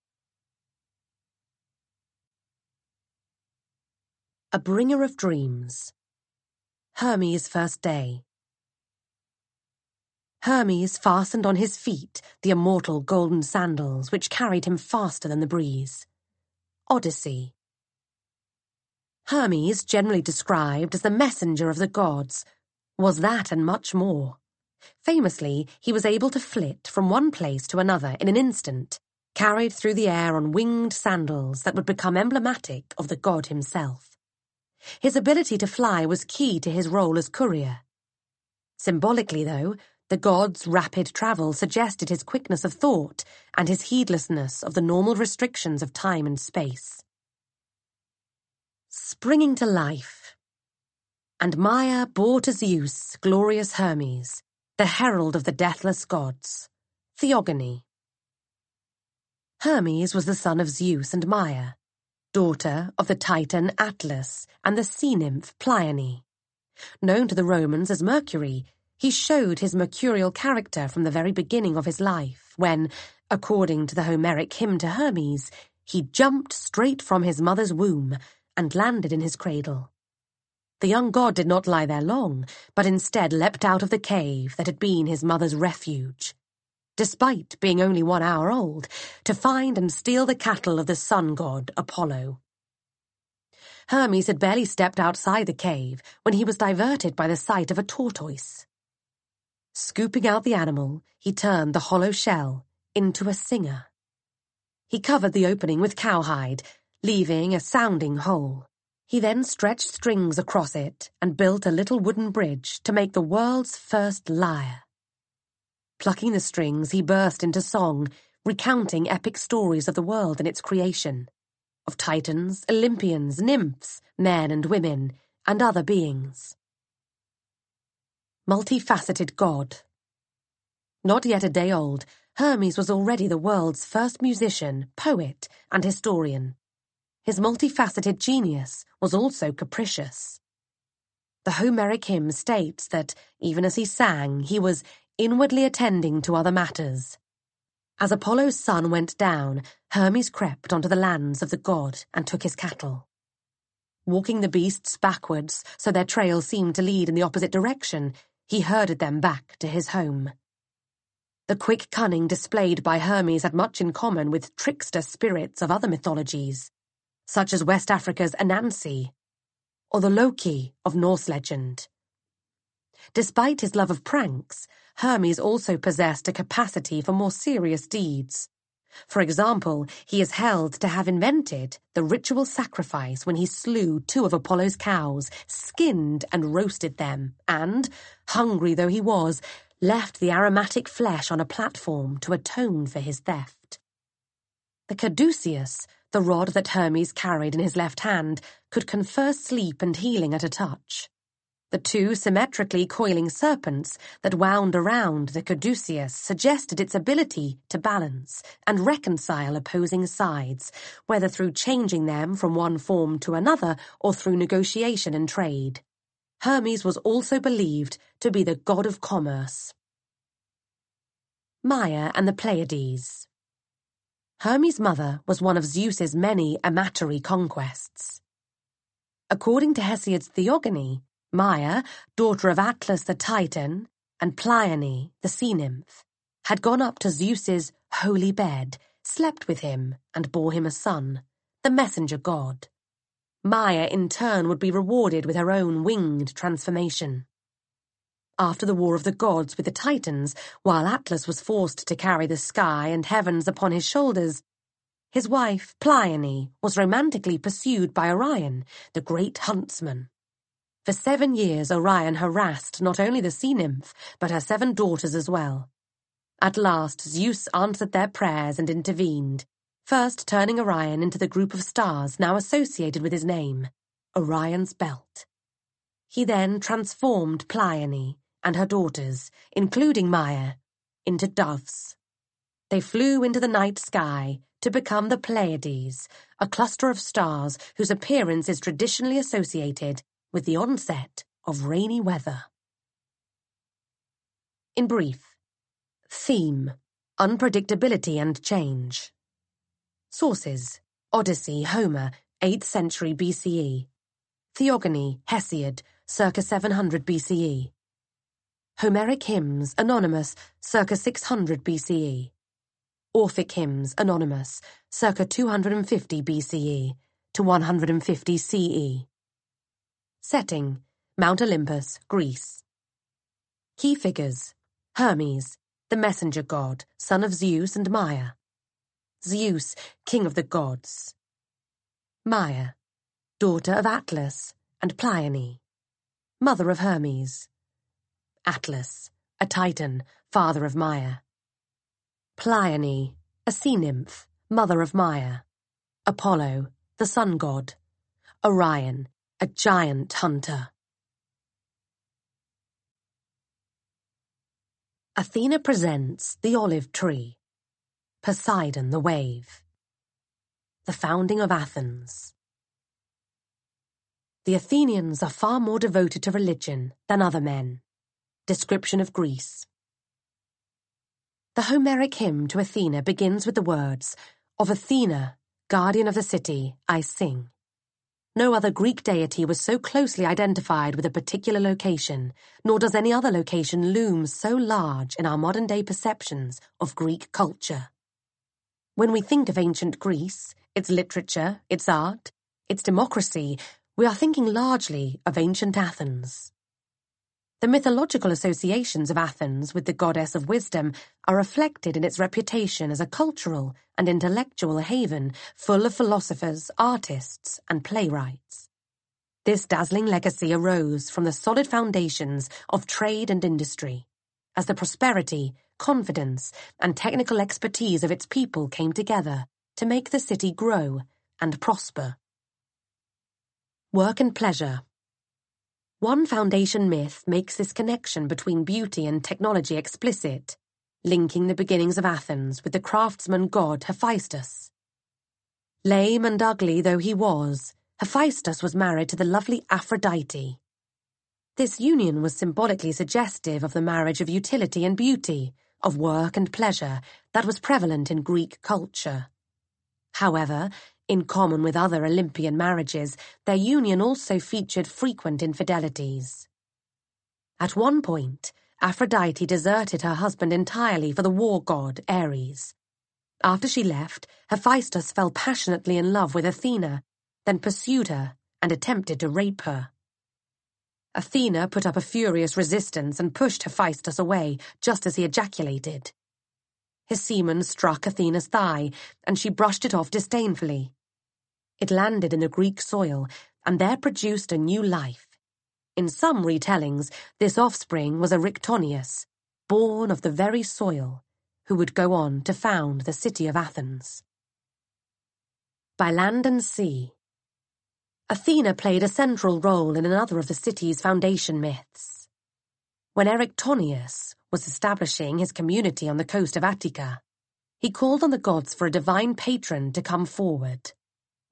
A Bringer of Dreams Hermes' First Day Hermes fastened on his feet the immortal golden sandals which carried him faster than the breeze. Odyssey Hermes, generally described as the messenger of the gods, was that and much more. Famously, he was able to flit from one place to another in an instant, carried through the air on winged sandals that would become emblematic of the god himself. His ability to fly was key to his role as courier. Symbolically, though, the god's rapid travel suggested his quickness of thought and his heedlessness of the normal restrictions of time and space. Springing to life And Maia bore to Zeus, glorious Hermes, the Herald of the Deathless Gods, Theogony. Hermes was the son of Zeus and Maia, daughter of the Titan Atlas and the sea nymph Pleione. Known to the Romans as Mercury, he showed his mercurial character from the very beginning of his life when, according to the Homeric hymn to Hermes, he jumped straight from his mother's womb and landed in his cradle. The young god did not lie there long, but instead leapt out of the cave that had been his mother's refuge. Despite being only one hour old, to find and steal the cattle of the sun god, Apollo. Hermes had barely stepped outside the cave when he was diverted by the sight of a tortoise. Scooping out the animal, he turned the hollow shell into a singer. He covered the opening with cowhide, leaving a sounding hole. He then stretched strings across it and built a little wooden bridge to make the world's first lyre. Plucking the strings, he burst into song, recounting epic stories of the world and its creation, of titans, Olympians, nymphs, men and women, and other beings. Multifaceted God Not yet a day old, Hermes was already the world's first musician, poet, and historian his multifaceted genius was also capricious. The Homeric hymn states that, even as he sang, he was inwardly attending to other matters. As Apollo's sun went down, Hermes crept onto the lands of the god and took his cattle. Walking the beasts backwards so their trail seemed to lead in the opposite direction, he herded them back to his home. The quick cunning displayed by Hermes had much in common with trickster spirits of other mythologies such as West Africa's Anansi, or the Loki of Norse legend. Despite his love of pranks, Hermes also possessed a capacity for more serious deeds. For example, he is held to have invented the ritual sacrifice when he slew two of Apollo's cows, skinned and roasted them, and, hungry though he was, left the aromatic flesh on a platform to atone for his theft. The Caduceus См, the rod that Hermes carried in his left hand, could confer sleep and healing at a touch. The two symmetrically coiling serpents that wound around the caduceus suggested its ability to balance and reconcile opposing sides, whether through changing them from one form to another or through negotiation and trade. Hermes was also believed to be the god of commerce. Maia and the Pleiades Hermes' mother was one of Zeus's many amatory conquests. According to Hesiod's Theogony, Maia, daughter of Atlas the Titan, and Pleione, the sea nymph, had gone up to Zeus's holy bed, slept with him, and bore him a son, the messenger god. Maia in turn would be rewarded with her own winged transformation after the War of the Gods with the Titans, while Atlas was forced to carry the sky and heavens upon his shoulders, his wife, Pleione, was romantically pursued by Orion, the great huntsman. For seven years, Orion harassed not only the sea nymph, but her seven daughters as well. At last, Zeus answered their prayers and intervened, first turning Orion into the group of stars now associated with his name, Orion's Belt. He then transformed Pleione, and her daughters, including Maia, into doves. They flew into the night sky to become the Pleiades, a cluster of stars whose appearance is traditionally associated with the onset of rainy weather. In brief, theme, unpredictability and change. Sources, Odyssey, Homer, 8th century BCE. Theogony, Hesiod, circa 700 BCE. Homeric Hymns, Anonymous, circa 600 BCE. Orphic Hymns, Anonymous, circa 250 BCE to 150 CE. Setting, Mount Olympus, Greece. Key Figures, Hermes, the messenger god, son of Zeus and Maia; Zeus, king of the gods. Maia, daughter of Atlas and Pleione. Mother of Hermes. Atlas, a titan, father of Maia. Pleione, a sea nymph, mother of Maia. Apollo, the sun god. Orion, a giant hunter. Athena presents the olive tree. Poseidon the wave. The founding of Athens. The Athenians are far more devoted to religion than other men. Description of Greece The Homeric hymn to Athena begins with the words, Of Athena, guardian of the city, I sing. No other Greek deity was so closely identified with a particular location, nor does any other location loom so large in our modern-day perceptions of Greek culture. When we think of ancient Greece, its literature, its art, its democracy, we are thinking largely of ancient Athens. The mythological associations of Athens with the goddess of wisdom are reflected in its reputation as a cultural and intellectual haven full of philosophers, artists, and playwrights. This dazzling legacy arose from the solid foundations of trade and industry, as the prosperity, confidence, and technical expertise of its people came together to make the city grow and prosper. Work and Pleasure one foundation myth makes this connection between beauty and technology explicit, linking the beginnings of Athens with the craftsman god Hephaestus. Lame and ugly though he was, Hephaestus was married to the lovely Aphrodite. This union was symbolically suggestive of the marriage of utility and beauty, of work and pleasure, that was prevalent in Greek culture. However, in common with other Olympian marriages, their union also featured frequent infidelities. At one point, Aphrodite deserted her husband entirely for the war god, Ares. After she left, Hephaestus fell passionately in love with Athena, then pursued her and attempted to rape her. Athena put up a furious resistance and pushed Hephaestus away just as he ejaculated. His semen struck Athena's thigh, and she brushed it off disdainfully. It landed in the Greek soil, and there produced a new life. In some retellings, this offspring was Erichthonius, born of the very soil, who would go on to found the city of Athens. By land and sea. Athena played a central role in another of the city's foundation myths. When Erichthonius, was establishing his community on the coast of Attica. He called on the gods for a divine patron to come forward.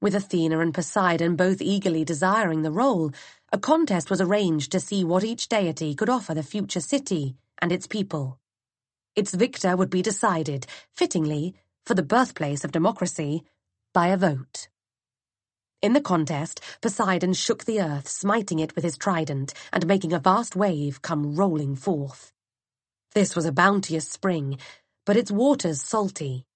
With Athena and Poseidon both eagerly desiring the role, a contest was arranged to see what each deity could offer the future city and its people. Its victor would be decided, fittingly, for the birthplace of democracy, by a vote. In the contest, Poseidon shook the earth, smiting it with his trident, and making a vast wave come rolling forth. This was a bounteous spring, but its waters salty.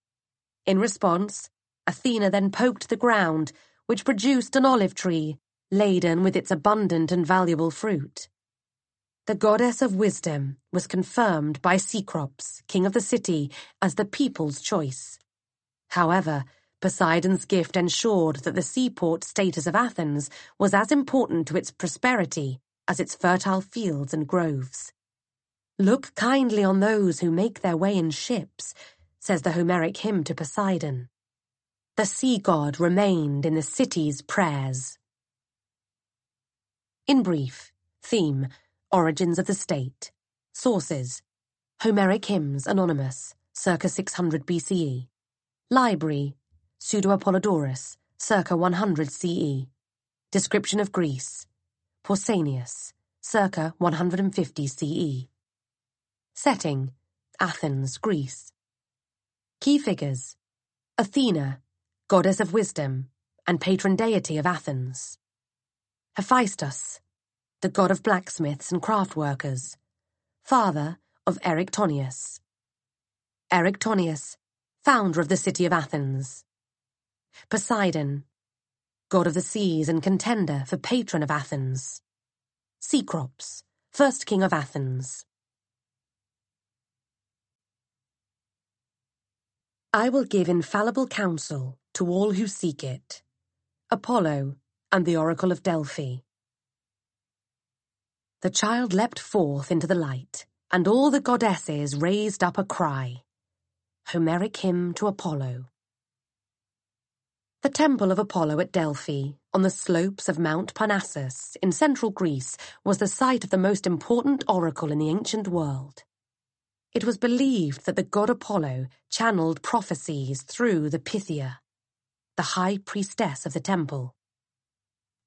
In response, Athena then poked the ground, which produced an olive tree, laden with its abundant and valuable fruit. The goddess of wisdom was confirmed by Cecrops, king of the city, as the people's choice. However, Poseidon's gift ensured that the seaport status of Athens was as important to its prosperity as its fertile fields and groves. Look kindly on those who make their way in ships, says the Homeric hymn to Poseidon. The sea god remained in the city's prayers. In brief, theme, origins of the state, sources, Homeric hymns anonymous, circa 600 BCE, library, Pseudo-Apollodorus, circa 100 CE, description of Greece, Pausanias, circa 150 CE. Setting, Athens, Greece. Key figures, Athena, goddess of wisdom, and patron deity of Athens. Hephaestus, the god of blacksmiths and craft workers, father of Erichthonius. Erichthonius, founder of the city of Athens. Poseidon, god of the seas and contender for patron of Athens. Cecrops, first king of Athens. I will give infallible counsel to all who seek it. Apollo and the Oracle of Delphi. The child leapt forth into the light, and all the goddesses raised up a cry. Homeric hymn to Apollo. The temple of Apollo at Delphi, on the slopes of Mount Parnassus, in central Greece, was the site of the most important oracle in the ancient world. It was believed that the god Apollo channeled prophecies through the Pythia, the high priestess of the temple.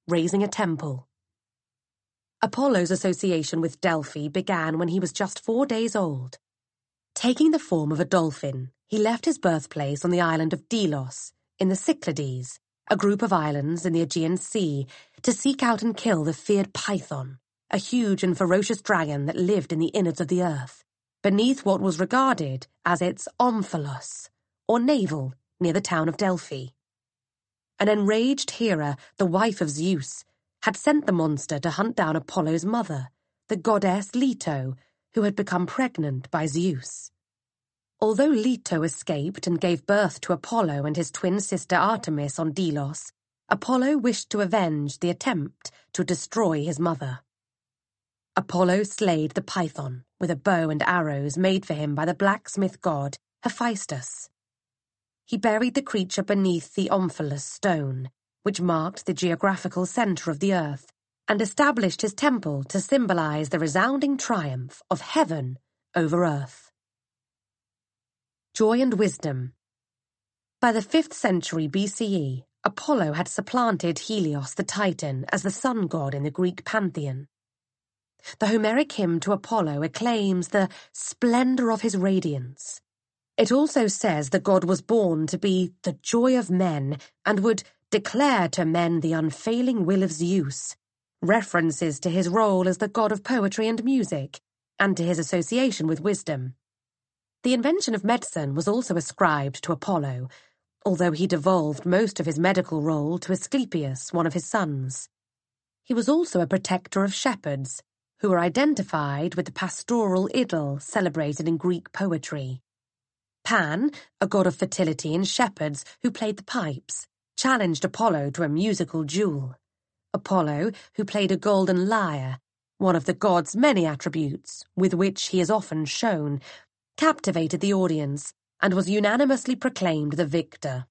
Raising a Temple Apollo's association with Delphi began when he was just four days old. Taking the form of a dolphin, he left his birthplace on the island of Delos, in the Cyclades, a group of islands in the Aegean Sea, to seek out and kill the feared Python, a huge and ferocious dragon that lived in the innards of the earth beneath what was regarded as its omphalos, or navel, near the town of Delphi. An enraged Hera, the wife of Zeus, had sent the monster to hunt down Apollo's mother, the goddess Leto, who had become pregnant by Zeus. Although Leto escaped and gave birth to Apollo and his twin sister Artemis on Delos, Apollo wished to avenge the attempt to destroy his mother. Apollo slayed the python with a bow and arrows made for him by the blacksmith god Hephaestus. He buried the creature beneath the Omphalos stone, which marked the geographical center of the earth, and established his temple to symbolize the resounding triumph of heaven over earth. Joy and Wisdom By the 5th century BCE, Apollo had supplanted Helios the Titan as the sun god in the Greek pantheon. The Homeric hymn to Apollo acclaims the splendor of his radiance. It also says that God was born to be the joy of men and would declare to men the unfailing will of Zeus. References to his role as the god of poetry and music, and to his association with wisdom. The invention of medicine was also ascribed to Apollo, although he devolved most of his medical role to Asclepius, one of his sons. He was also a protector of shepherds, who were identified with the pastoral idyll celebrated in Greek poetry. Pan, a god of fertility and shepherds who played the pipes, challenged Apollo to a musical duel. Apollo, who played a golden lyre, one of the god's many attributes with which he is often shown, captivated the audience and was unanimously proclaimed the victor.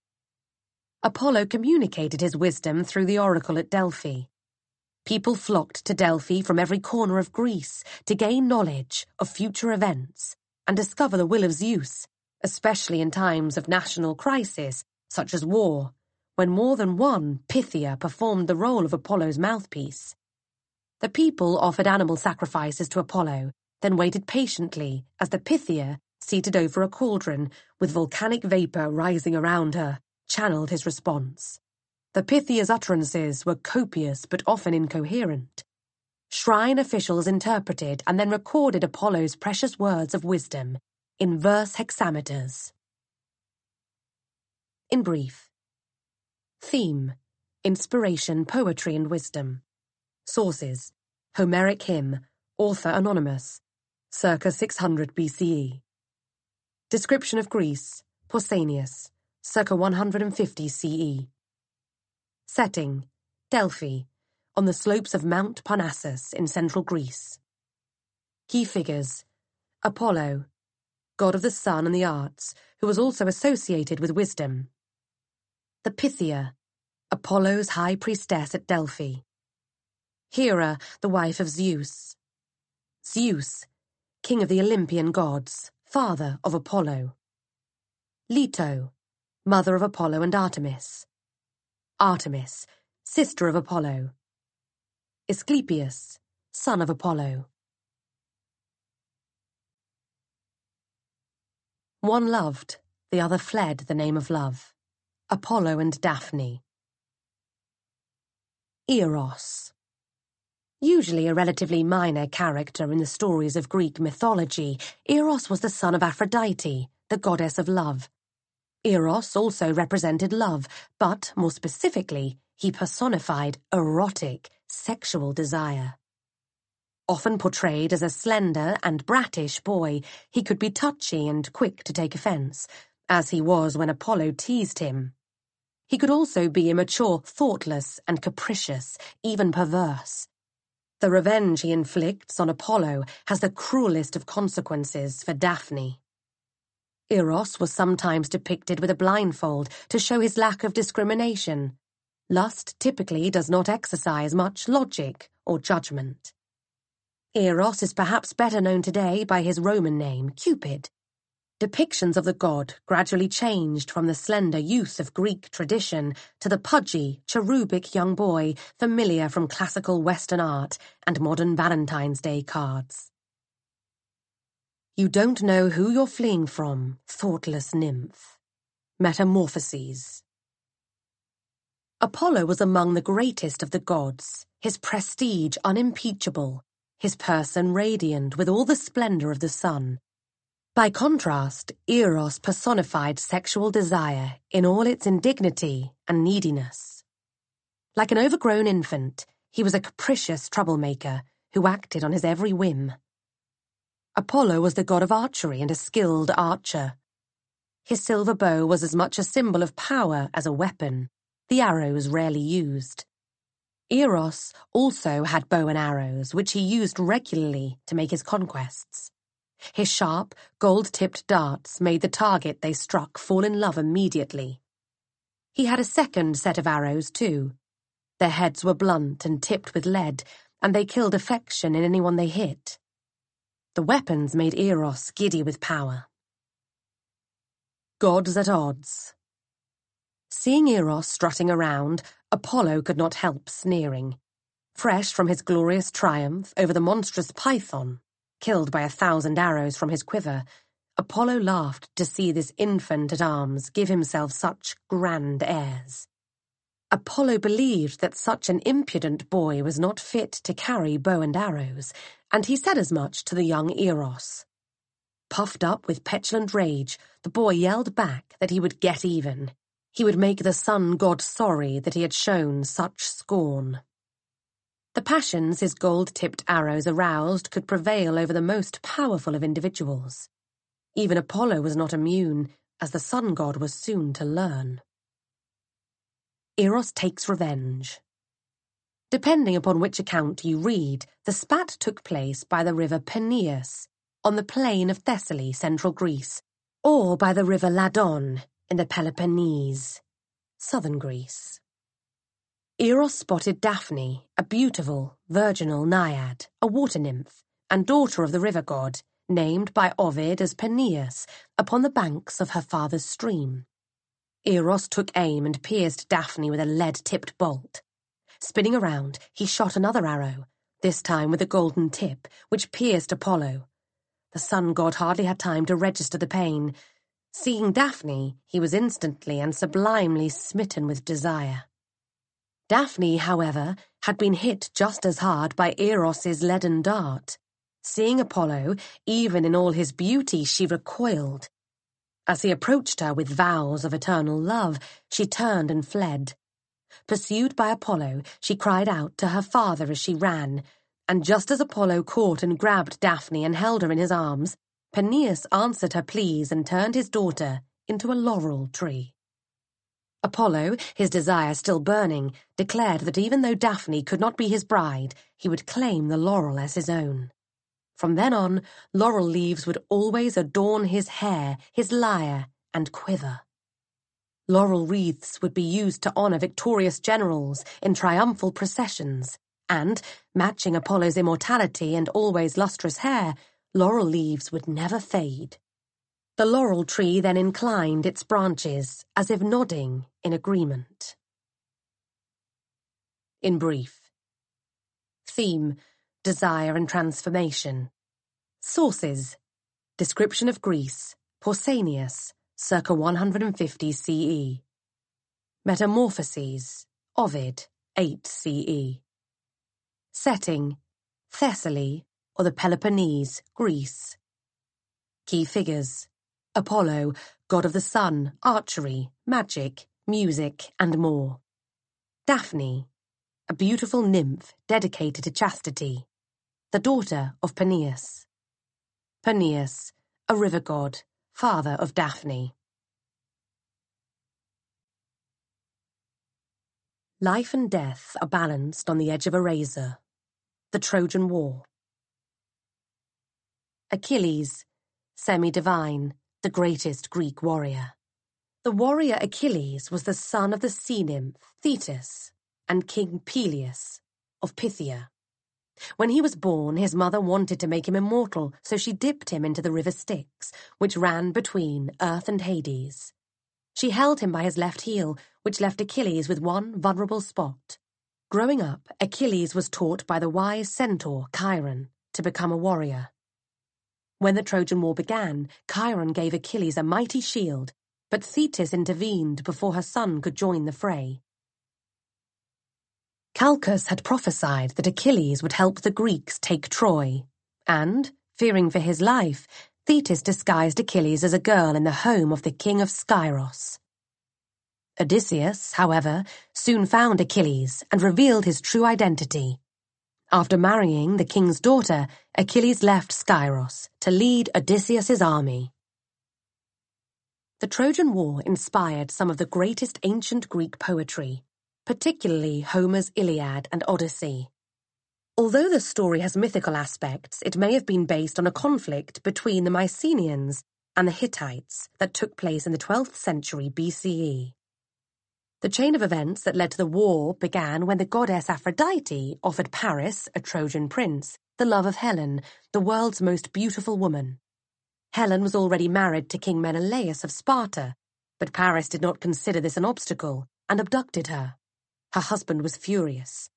Apollo communicated his wisdom through the oracle at Delphi. People flocked to Delphi from every corner of Greece to gain knowledge of future events and discover the will of Zeus, especially in times of national crisis, such as war, when more than one Pythia performed the role of Apollo's mouthpiece. The people offered animal sacrifices to Apollo, then waited patiently as the Pythia, seated over a cauldron with volcanic vapor rising around her, channeled his response. The Pythia's utterances were copious but often incoherent. Shrine officials interpreted and then recorded Apollo's precious words of wisdom in verse hexameters. In brief Theme Inspiration, Poetry and Wisdom. Sources Homeric Hymn, Author Anonymous, circa 600 BCE. Description of Greece, Pausanias, circa 150 CE. Setting, Delphi, on the slopes of Mount Parnassus in central Greece. Key figures, Apollo, god of the sun and the arts, who was also associated with wisdom. The Pythia, Apollo's high priestess at Delphi. Hera, the wife of Zeus. Zeus, king of the Olympian gods, father of Apollo. Leto, mother of Apollo and Artemis. Artemis, sister of Apollo. Asclepius, son of Apollo. One loved, the other fled the name of love. Apollo and Daphne. Eros. Usually a relatively minor character in the stories of Greek mythology, Eros was the son of Aphrodite, the goddess of love, Eros also represented love, but, more specifically, he personified erotic, sexual desire. Often portrayed as a slender and brattish boy, he could be touchy and quick to take offence, as he was when Apollo teased him. He could also be immature, thoughtless, and capricious, even perverse. The revenge he inflicts on Apollo has the cruelest of consequences for Daphne. Eros was sometimes depicted with a blindfold to show his lack of discrimination. Lust typically does not exercise much logic or judgment. Eros is perhaps better known today by his Roman name, Cupid. Depictions of the god gradually changed from the slender youth of Greek tradition to the pudgy, cherubic young boy familiar from classical Western art and modern Valentine's Day cards. You don't know who you're fleeing from, thoughtless nymph. Metamorphoses. Apollo was among the greatest of the gods, his prestige unimpeachable, his person radiant with all the splendor of the sun. By contrast, Eros personified sexual desire in all its indignity and neediness. Like an overgrown infant, he was a capricious troublemaker who acted on his every whim. Apollo was the god of archery and a skilled archer. His silver bow was as much a symbol of power as a weapon, the arrows rarely used. Eros also had bow and arrows, which he used regularly to make his conquests. His sharp, gold tipped darts made the target they struck fall in love immediately. He had a second set of arrows, too. Their heads were blunt and tipped with lead, and they killed affection in anyone they hit. The weapons made Eros giddy with power. Gods at odds. Seeing Eros strutting around, Apollo could not help sneering. Fresh from his glorious triumph over the monstrous python, killed by a thousand arrows from his quiver, Apollo laughed to see this infant at arms give himself such grand airs. Apollo believed that such an impudent boy was not fit to carry bow and arrows, and he said as much to the young Eros. Puffed up with petulant rage, the boy yelled back that he would get even. He would make the sun god sorry that he had shown such scorn. The passions his gold-tipped arrows aroused could prevail over the most powerful of individuals. Even Apollo was not immune, as the sun god was soon to learn. Eros takes revenge. Depending upon which account you read, the spat took place by the river Peneus, on the plain of Thessaly, central Greece, or by the river Ladon, in the Peloponnese, southern Greece. Eros spotted Daphne, a beautiful, virginal naiad, a water nymph, and daughter of the river god, named by Ovid as Peneus, upon the banks of her father's stream. Eros took aim and pierced Daphne with a lead-tipped bolt. Spinning around, he shot another arrow, this time with a golden tip, which pierced Apollo. The sun god hardly had time to register the pain. Seeing Daphne, he was instantly and sublimely smitten with desire. Daphne, however, had been hit just as hard by Eros's leaden dart. Seeing Apollo, even in all his beauty, she recoiled, as he approached her with vows of eternal love, she turned and fled. Pursued by Apollo, she cried out to her father as she ran, and just as Apollo caught and grabbed Daphne and held her in his arms, Peneus answered her pleas and turned his daughter into a laurel tree. Apollo, his desire still burning, declared that even though Daphne could not be his bride, he would claim the laurel as his own. From then on, laurel leaves would always adorn his hair, his lyre, and quiver. Laurel wreaths would be used to honor victorious generals in triumphal processions, and, matching Apollo's immortality and always lustrous hair, laurel leaves would never fade. The laurel tree then inclined its branches, as if nodding in agreement. In brief, theme, desire and transformation. Sources Description of Greece, Pausanias, circa 150 CE. Metamorphoses, Ovid, 8 CE. Setting Thessaly, or the Peloponnese, Greece. Key figures Apollo, god of the sun, archery, magic, music, and more. Daphne, a beautiful nymph dedicated to chastity the daughter of Peneus. Peneus, a river god, father of Daphne. Life and death are balanced on the edge of a razor. The Trojan War. Achilles, semi-divine, the greatest Greek warrior. The warrior Achilles was the son of the sea nymph Thetis and King Peleus of Phthia. When he was born, his mother wanted to make him immortal, so she dipped him into the river Styx, which ran between Earth and Hades. She held him by his left heel, which left Achilles with one vulnerable spot. Growing up, Achilles was taught by the wise centaur Chiron to become a warrior. When the Trojan War began, Chiron gave Achilles a mighty shield, but Thetis intervened before her son could join the fray. Calchas had prophesied that Achilles would help the Greeks take Troy, and, fearing for his life, Thetis disguised Achilles as a girl in the home of the king of Skyros. Odysseus, however, soon found Achilles and revealed his true identity. After marrying the king's daughter, Achilles left Skyros to lead Odysseus's army. The Trojan War inspired some of the greatest ancient Greek poetry particularly Homer's Iliad and Odyssey. Although the story has mythical aspects, it may have been based on a conflict between the Mycenaeans and the Hittites that took place in the 12th century BCE. The chain of events that led to the war began when the goddess Aphrodite offered Paris, a Trojan prince, the love of Helen, the world's most beautiful woman. Helen was already married to King Menelaus of Sparta, but Paris did not consider this an obstacle and abducted her her husband was furious.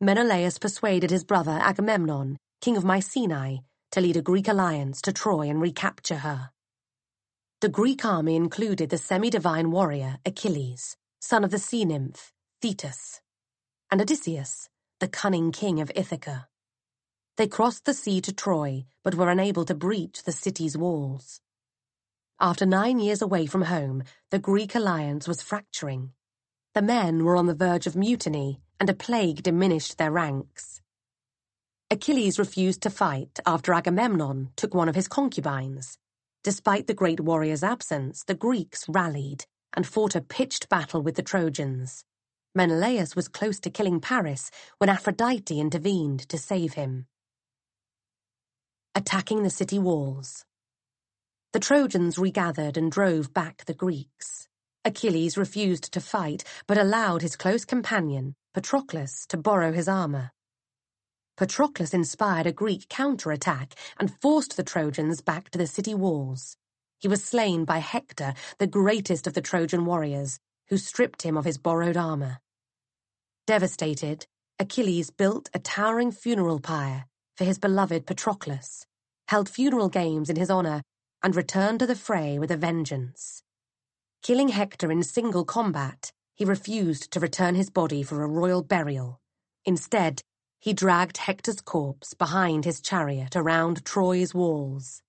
Menelaus persuaded his brother Agamemnon, king of Mycenae, to lead a Greek alliance to Troy and recapture her. The Greek army included the semi-divine warrior Achilles, son of the sea nymph Thetis, and Odysseus, the cunning king of Ithaca. They crossed the sea to Troy, but were unable to breach the city's walls. After nine years away from home, the Greek alliance was fracturing. The men were on the verge of mutiny, and a plague diminished their ranks. Achilles refused to fight after Agamemnon took one of his concubines. Despite the great warrior's absence, the Greeks rallied and fought a pitched battle with the Trojans. Menelaus was close to killing Paris when Aphrodite intervened to save him. Attacking the city walls. The Trojans regathered and drove back the Greeks. Achilles refused to fight, but allowed his close companion, Patroclus, to borrow his armor. Patroclus inspired a Greek counterattack and forced the Trojans back to the city walls. He was slain by Hector, the greatest of the Trojan warriors, who stripped him of his borrowed armor. Devastated, Achilles built a towering funeral pyre for his beloved Patroclus, held funeral games in his honor, and returned to the fray with a vengeance. Killing Hector in single combat, he refused to return his body for a royal burial. Instead, he dragged Hector's corpse behind his chariot around Troy's walls.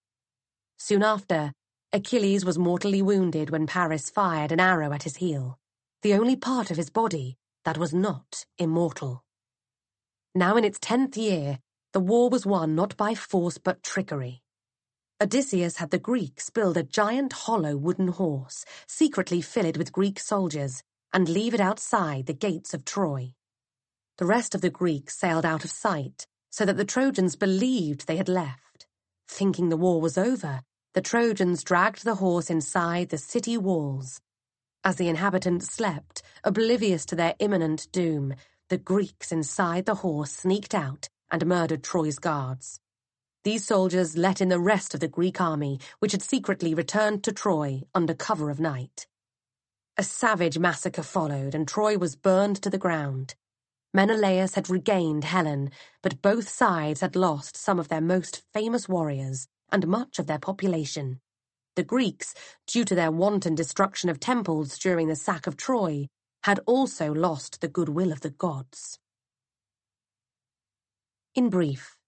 Soon after, Achilles was mortally wounded when Paris fired an arrow at his heel, the only part of his body that was not immortal. Now in its tenth year, the war was won not by force but trickery. Odysseus had the Greeks build a giant hollow wooden horse, secretly fill it with Greek soldiers, and leave it outside the gates of Troy. The rest of the Greeks sailed out of sight, so that the Trojans believed they had left. Thinking the war was over, the Trojans dragged the horse inside the city walls. As the inhabitants slept, oblivious to their imminent doom, the Greeks inside the horse sneaked out and murdered Troy's guards. These soldiers let in the rest of the Greek army, which had secretly returned to Troy under cover of night. A savage massacre followed, and Troy was burned to the ground. Menelaus had regained Helen, but both sides had lost some of their most famous warriors and much of their population. The Greeks, due to their wanton destruction of temples during the sack of Troy, had also lost the goodwill of the gods. In brief,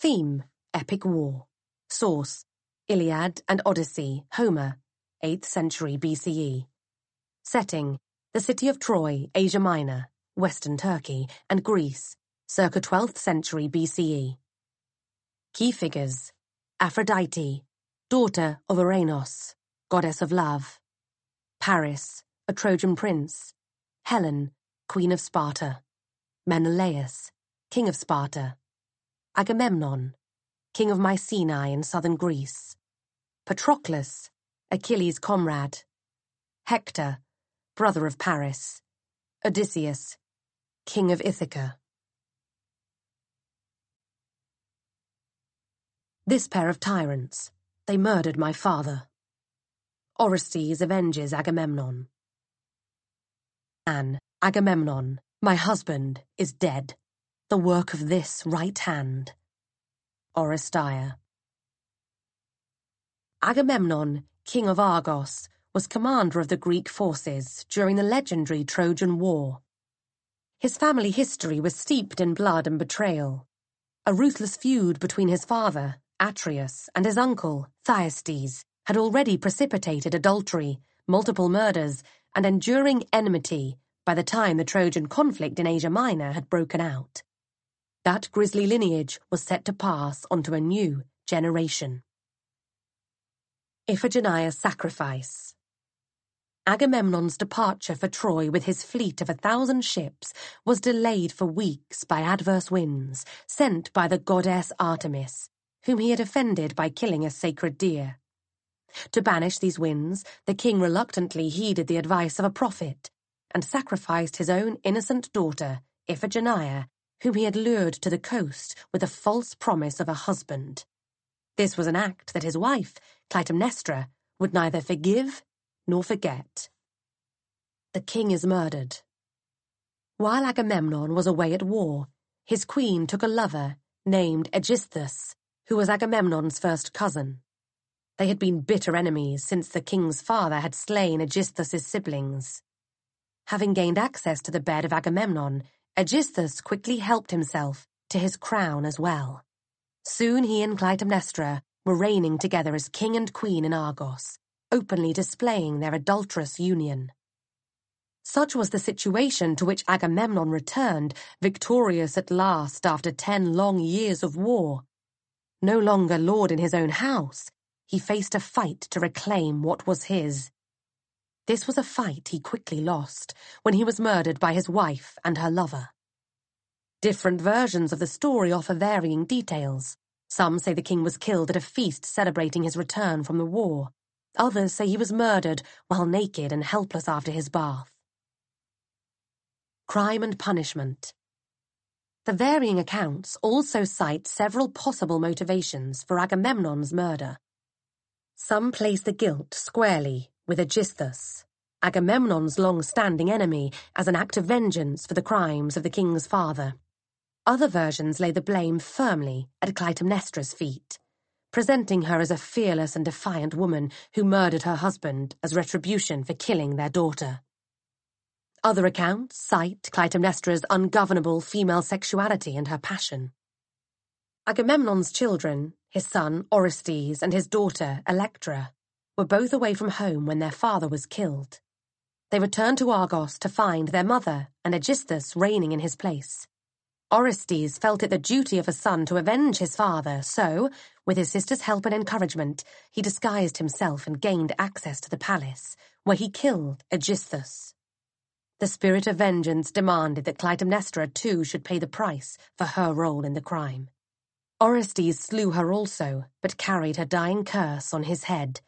Theme, Epic War. Source, Iliad and Odyssey, Homer, 8th century BCE. Setting, the city of Troy, Asia Minor, Western Turkey and Greece, circa 12th century BCE. Key figures, Aphrodite, daughter of Uranus, goddess of love. Paris, a Trojan prince. Helen, queen of Sparta. Menelaus, king of Sparta. Agamemnon, king of Mycenae in southern Greece, Patroclus, Achilles' comrade, Hector, brother of Paris, Odysseus, king of Ithaca. This pair of tyrants, they murdered my father. Orestes avenges Agamemnon. Anne, Agamemnon, my husband, is dead. The work of this right hand, اور Agamemnon, king of Argos, was commander of the Greek forces during the legendary Trojan War. His family history was steeped in blood and betrayal. A ruthless feud between his father, Atreus, and his uncle, Thyestes, had already precipitated adultery, multiple murders, and enduring enmity by the time the Trojan conflict in Asia Minor had broken out that grisly lineage was set to pass on to a new generation. Iphigenia's sacrifice. Agamemnon's departure for Troy with his fleet of a thousand ships was delayed for weeks by adverse winds sent by the goddess Artemis, whom he had offended by killing a sacred deer. To banish these winds, the king reluctantly heeded the advice of a prophet and sacrificed his own innocent daughter, Iphigenia, whom he had lured to the coast with a false promise of a husband. This was an act that his wife, Clytemnestra, would neither forgive nor forget. The king is murdered. While Agamemnon was away at war, his queen took a lover named Aegisthus, who was Agamemnon's first cousin. They had been bitter enemies since the king's father had slain Aegisthus's siblings. Having gained access to the bed of Agamemnon, Aegisthus quickly helped himself to his crown as well. Soon he and Clytemnestra were reigning together as king and queen in Argos, openly displaying their adulterous union. Such was the situation to which Agamemnon returned, victorious at last after ten long years of war. No longer lord in his own house, he faced a fight to reclaim what was his. This was a fight he quickly lost when he was murdered by his wife and her lover. Different versions of the story offer varying details. Some say the king was killed at a feast celebrating his return from the war. Others say he was murdered while naked and helpless after his bath. Crime and Punishment The varying accounts also cite several possible motivations for Agamemnon's murder. Some place the guilt squarely with Aegisthus, Agamemnon's long standing enemy, as an act of vengeance for the crimes of the king's father. Other versions lay the blame firmly at Clytemnestra's feet, presenting her as a fearless and defiant woman who murdered her husband as retribution for killing their daughter. Other accounts cite Clytemnestra's ungovernable female sexuality and her passion. Agamemnon's children, his son Orestes and his daughter Electra, were both away from home when their father was killed. They returned to Argos to find their mother and Aegisthus reigning in his place. Orestes felt it the duty of a son to avenge his father, so, with his sister's help and encouragement, he disguised himself and gained access to the palace, where he killed Aegisthus. The spirit of vengeance demanded that Clytemnestra too should pay the price for her role in the crime. Orestes slew her also, but carried her dying curse on his head,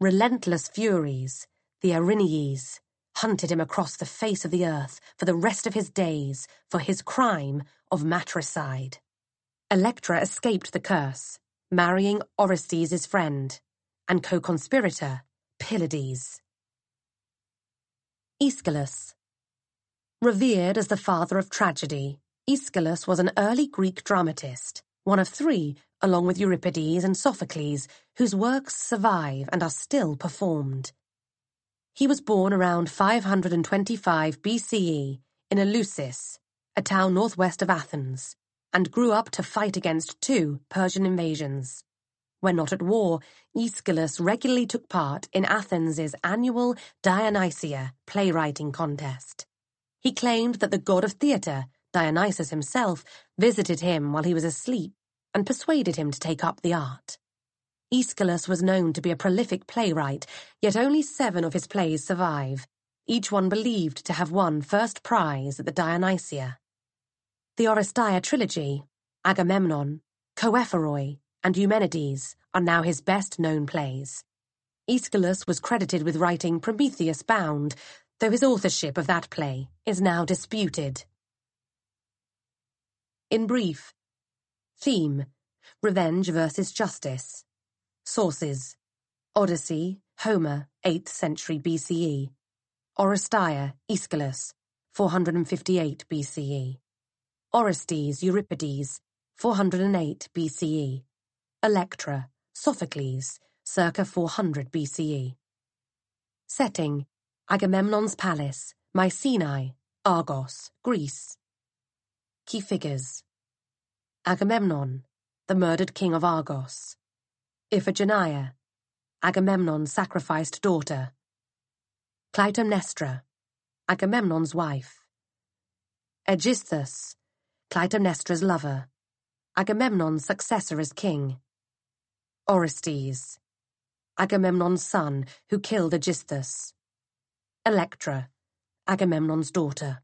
relentless furies, the Erinyes, hunted him across the face of the earth for the rest of his days for his crime of matricide. Electra escaped the curse, marrying Orestes' friend and co-conspirator, Pylades. Aeschylus Revered as the father of tragedy, Aeschylus was an early Greek dramatist, one of three along with Euripides and Sophocles, whose works survive and are still performed. He was born around 525 BCE in Eleusis, a town northwest of Athens, and grew up to fight against two Persian invasions. When not at war, Aeschylus regularly took part in Athens' annual Dionysia playwriting contest. He claimed that the god of theatre, Dionysus himself, visited him while he was asleep and persuaded him to take up the art. Aeschylus was known to be a prolific playwright, yet only seven of his plays survive, each one believed to have won first prize at the Dionysia. The Oresteia trilogy, Agamemnon, Choephoroi, and Eumenides are now his best known plays. Aeschylus was credited with writing Prometheus Bound, though his authorship of that play is now disputed. In brief, Theme, Revenge versus Justice. Sources, Odyssey, Homer, 8th century BCE. Oresteia, Aeschylus, 458 BCE. Orestes, Euripides, 408 BCE. Electra, Sophocles, circa 400 BCE. Setting, Agamemnon's Palace, Mycenae, Argos, Greece. Key figures. Agamemnon, the murdered king of Argos. Iphigenia, Agamemnon's sacrificed daughter. Clytemnestra, Agamemnon's wife. Aegisthus, Clytemnestra's lover. Agamemnon's successor as king. Orestes, Agamemnon's son, who killed Aegisthus. Electra, Agamemnon's daughter.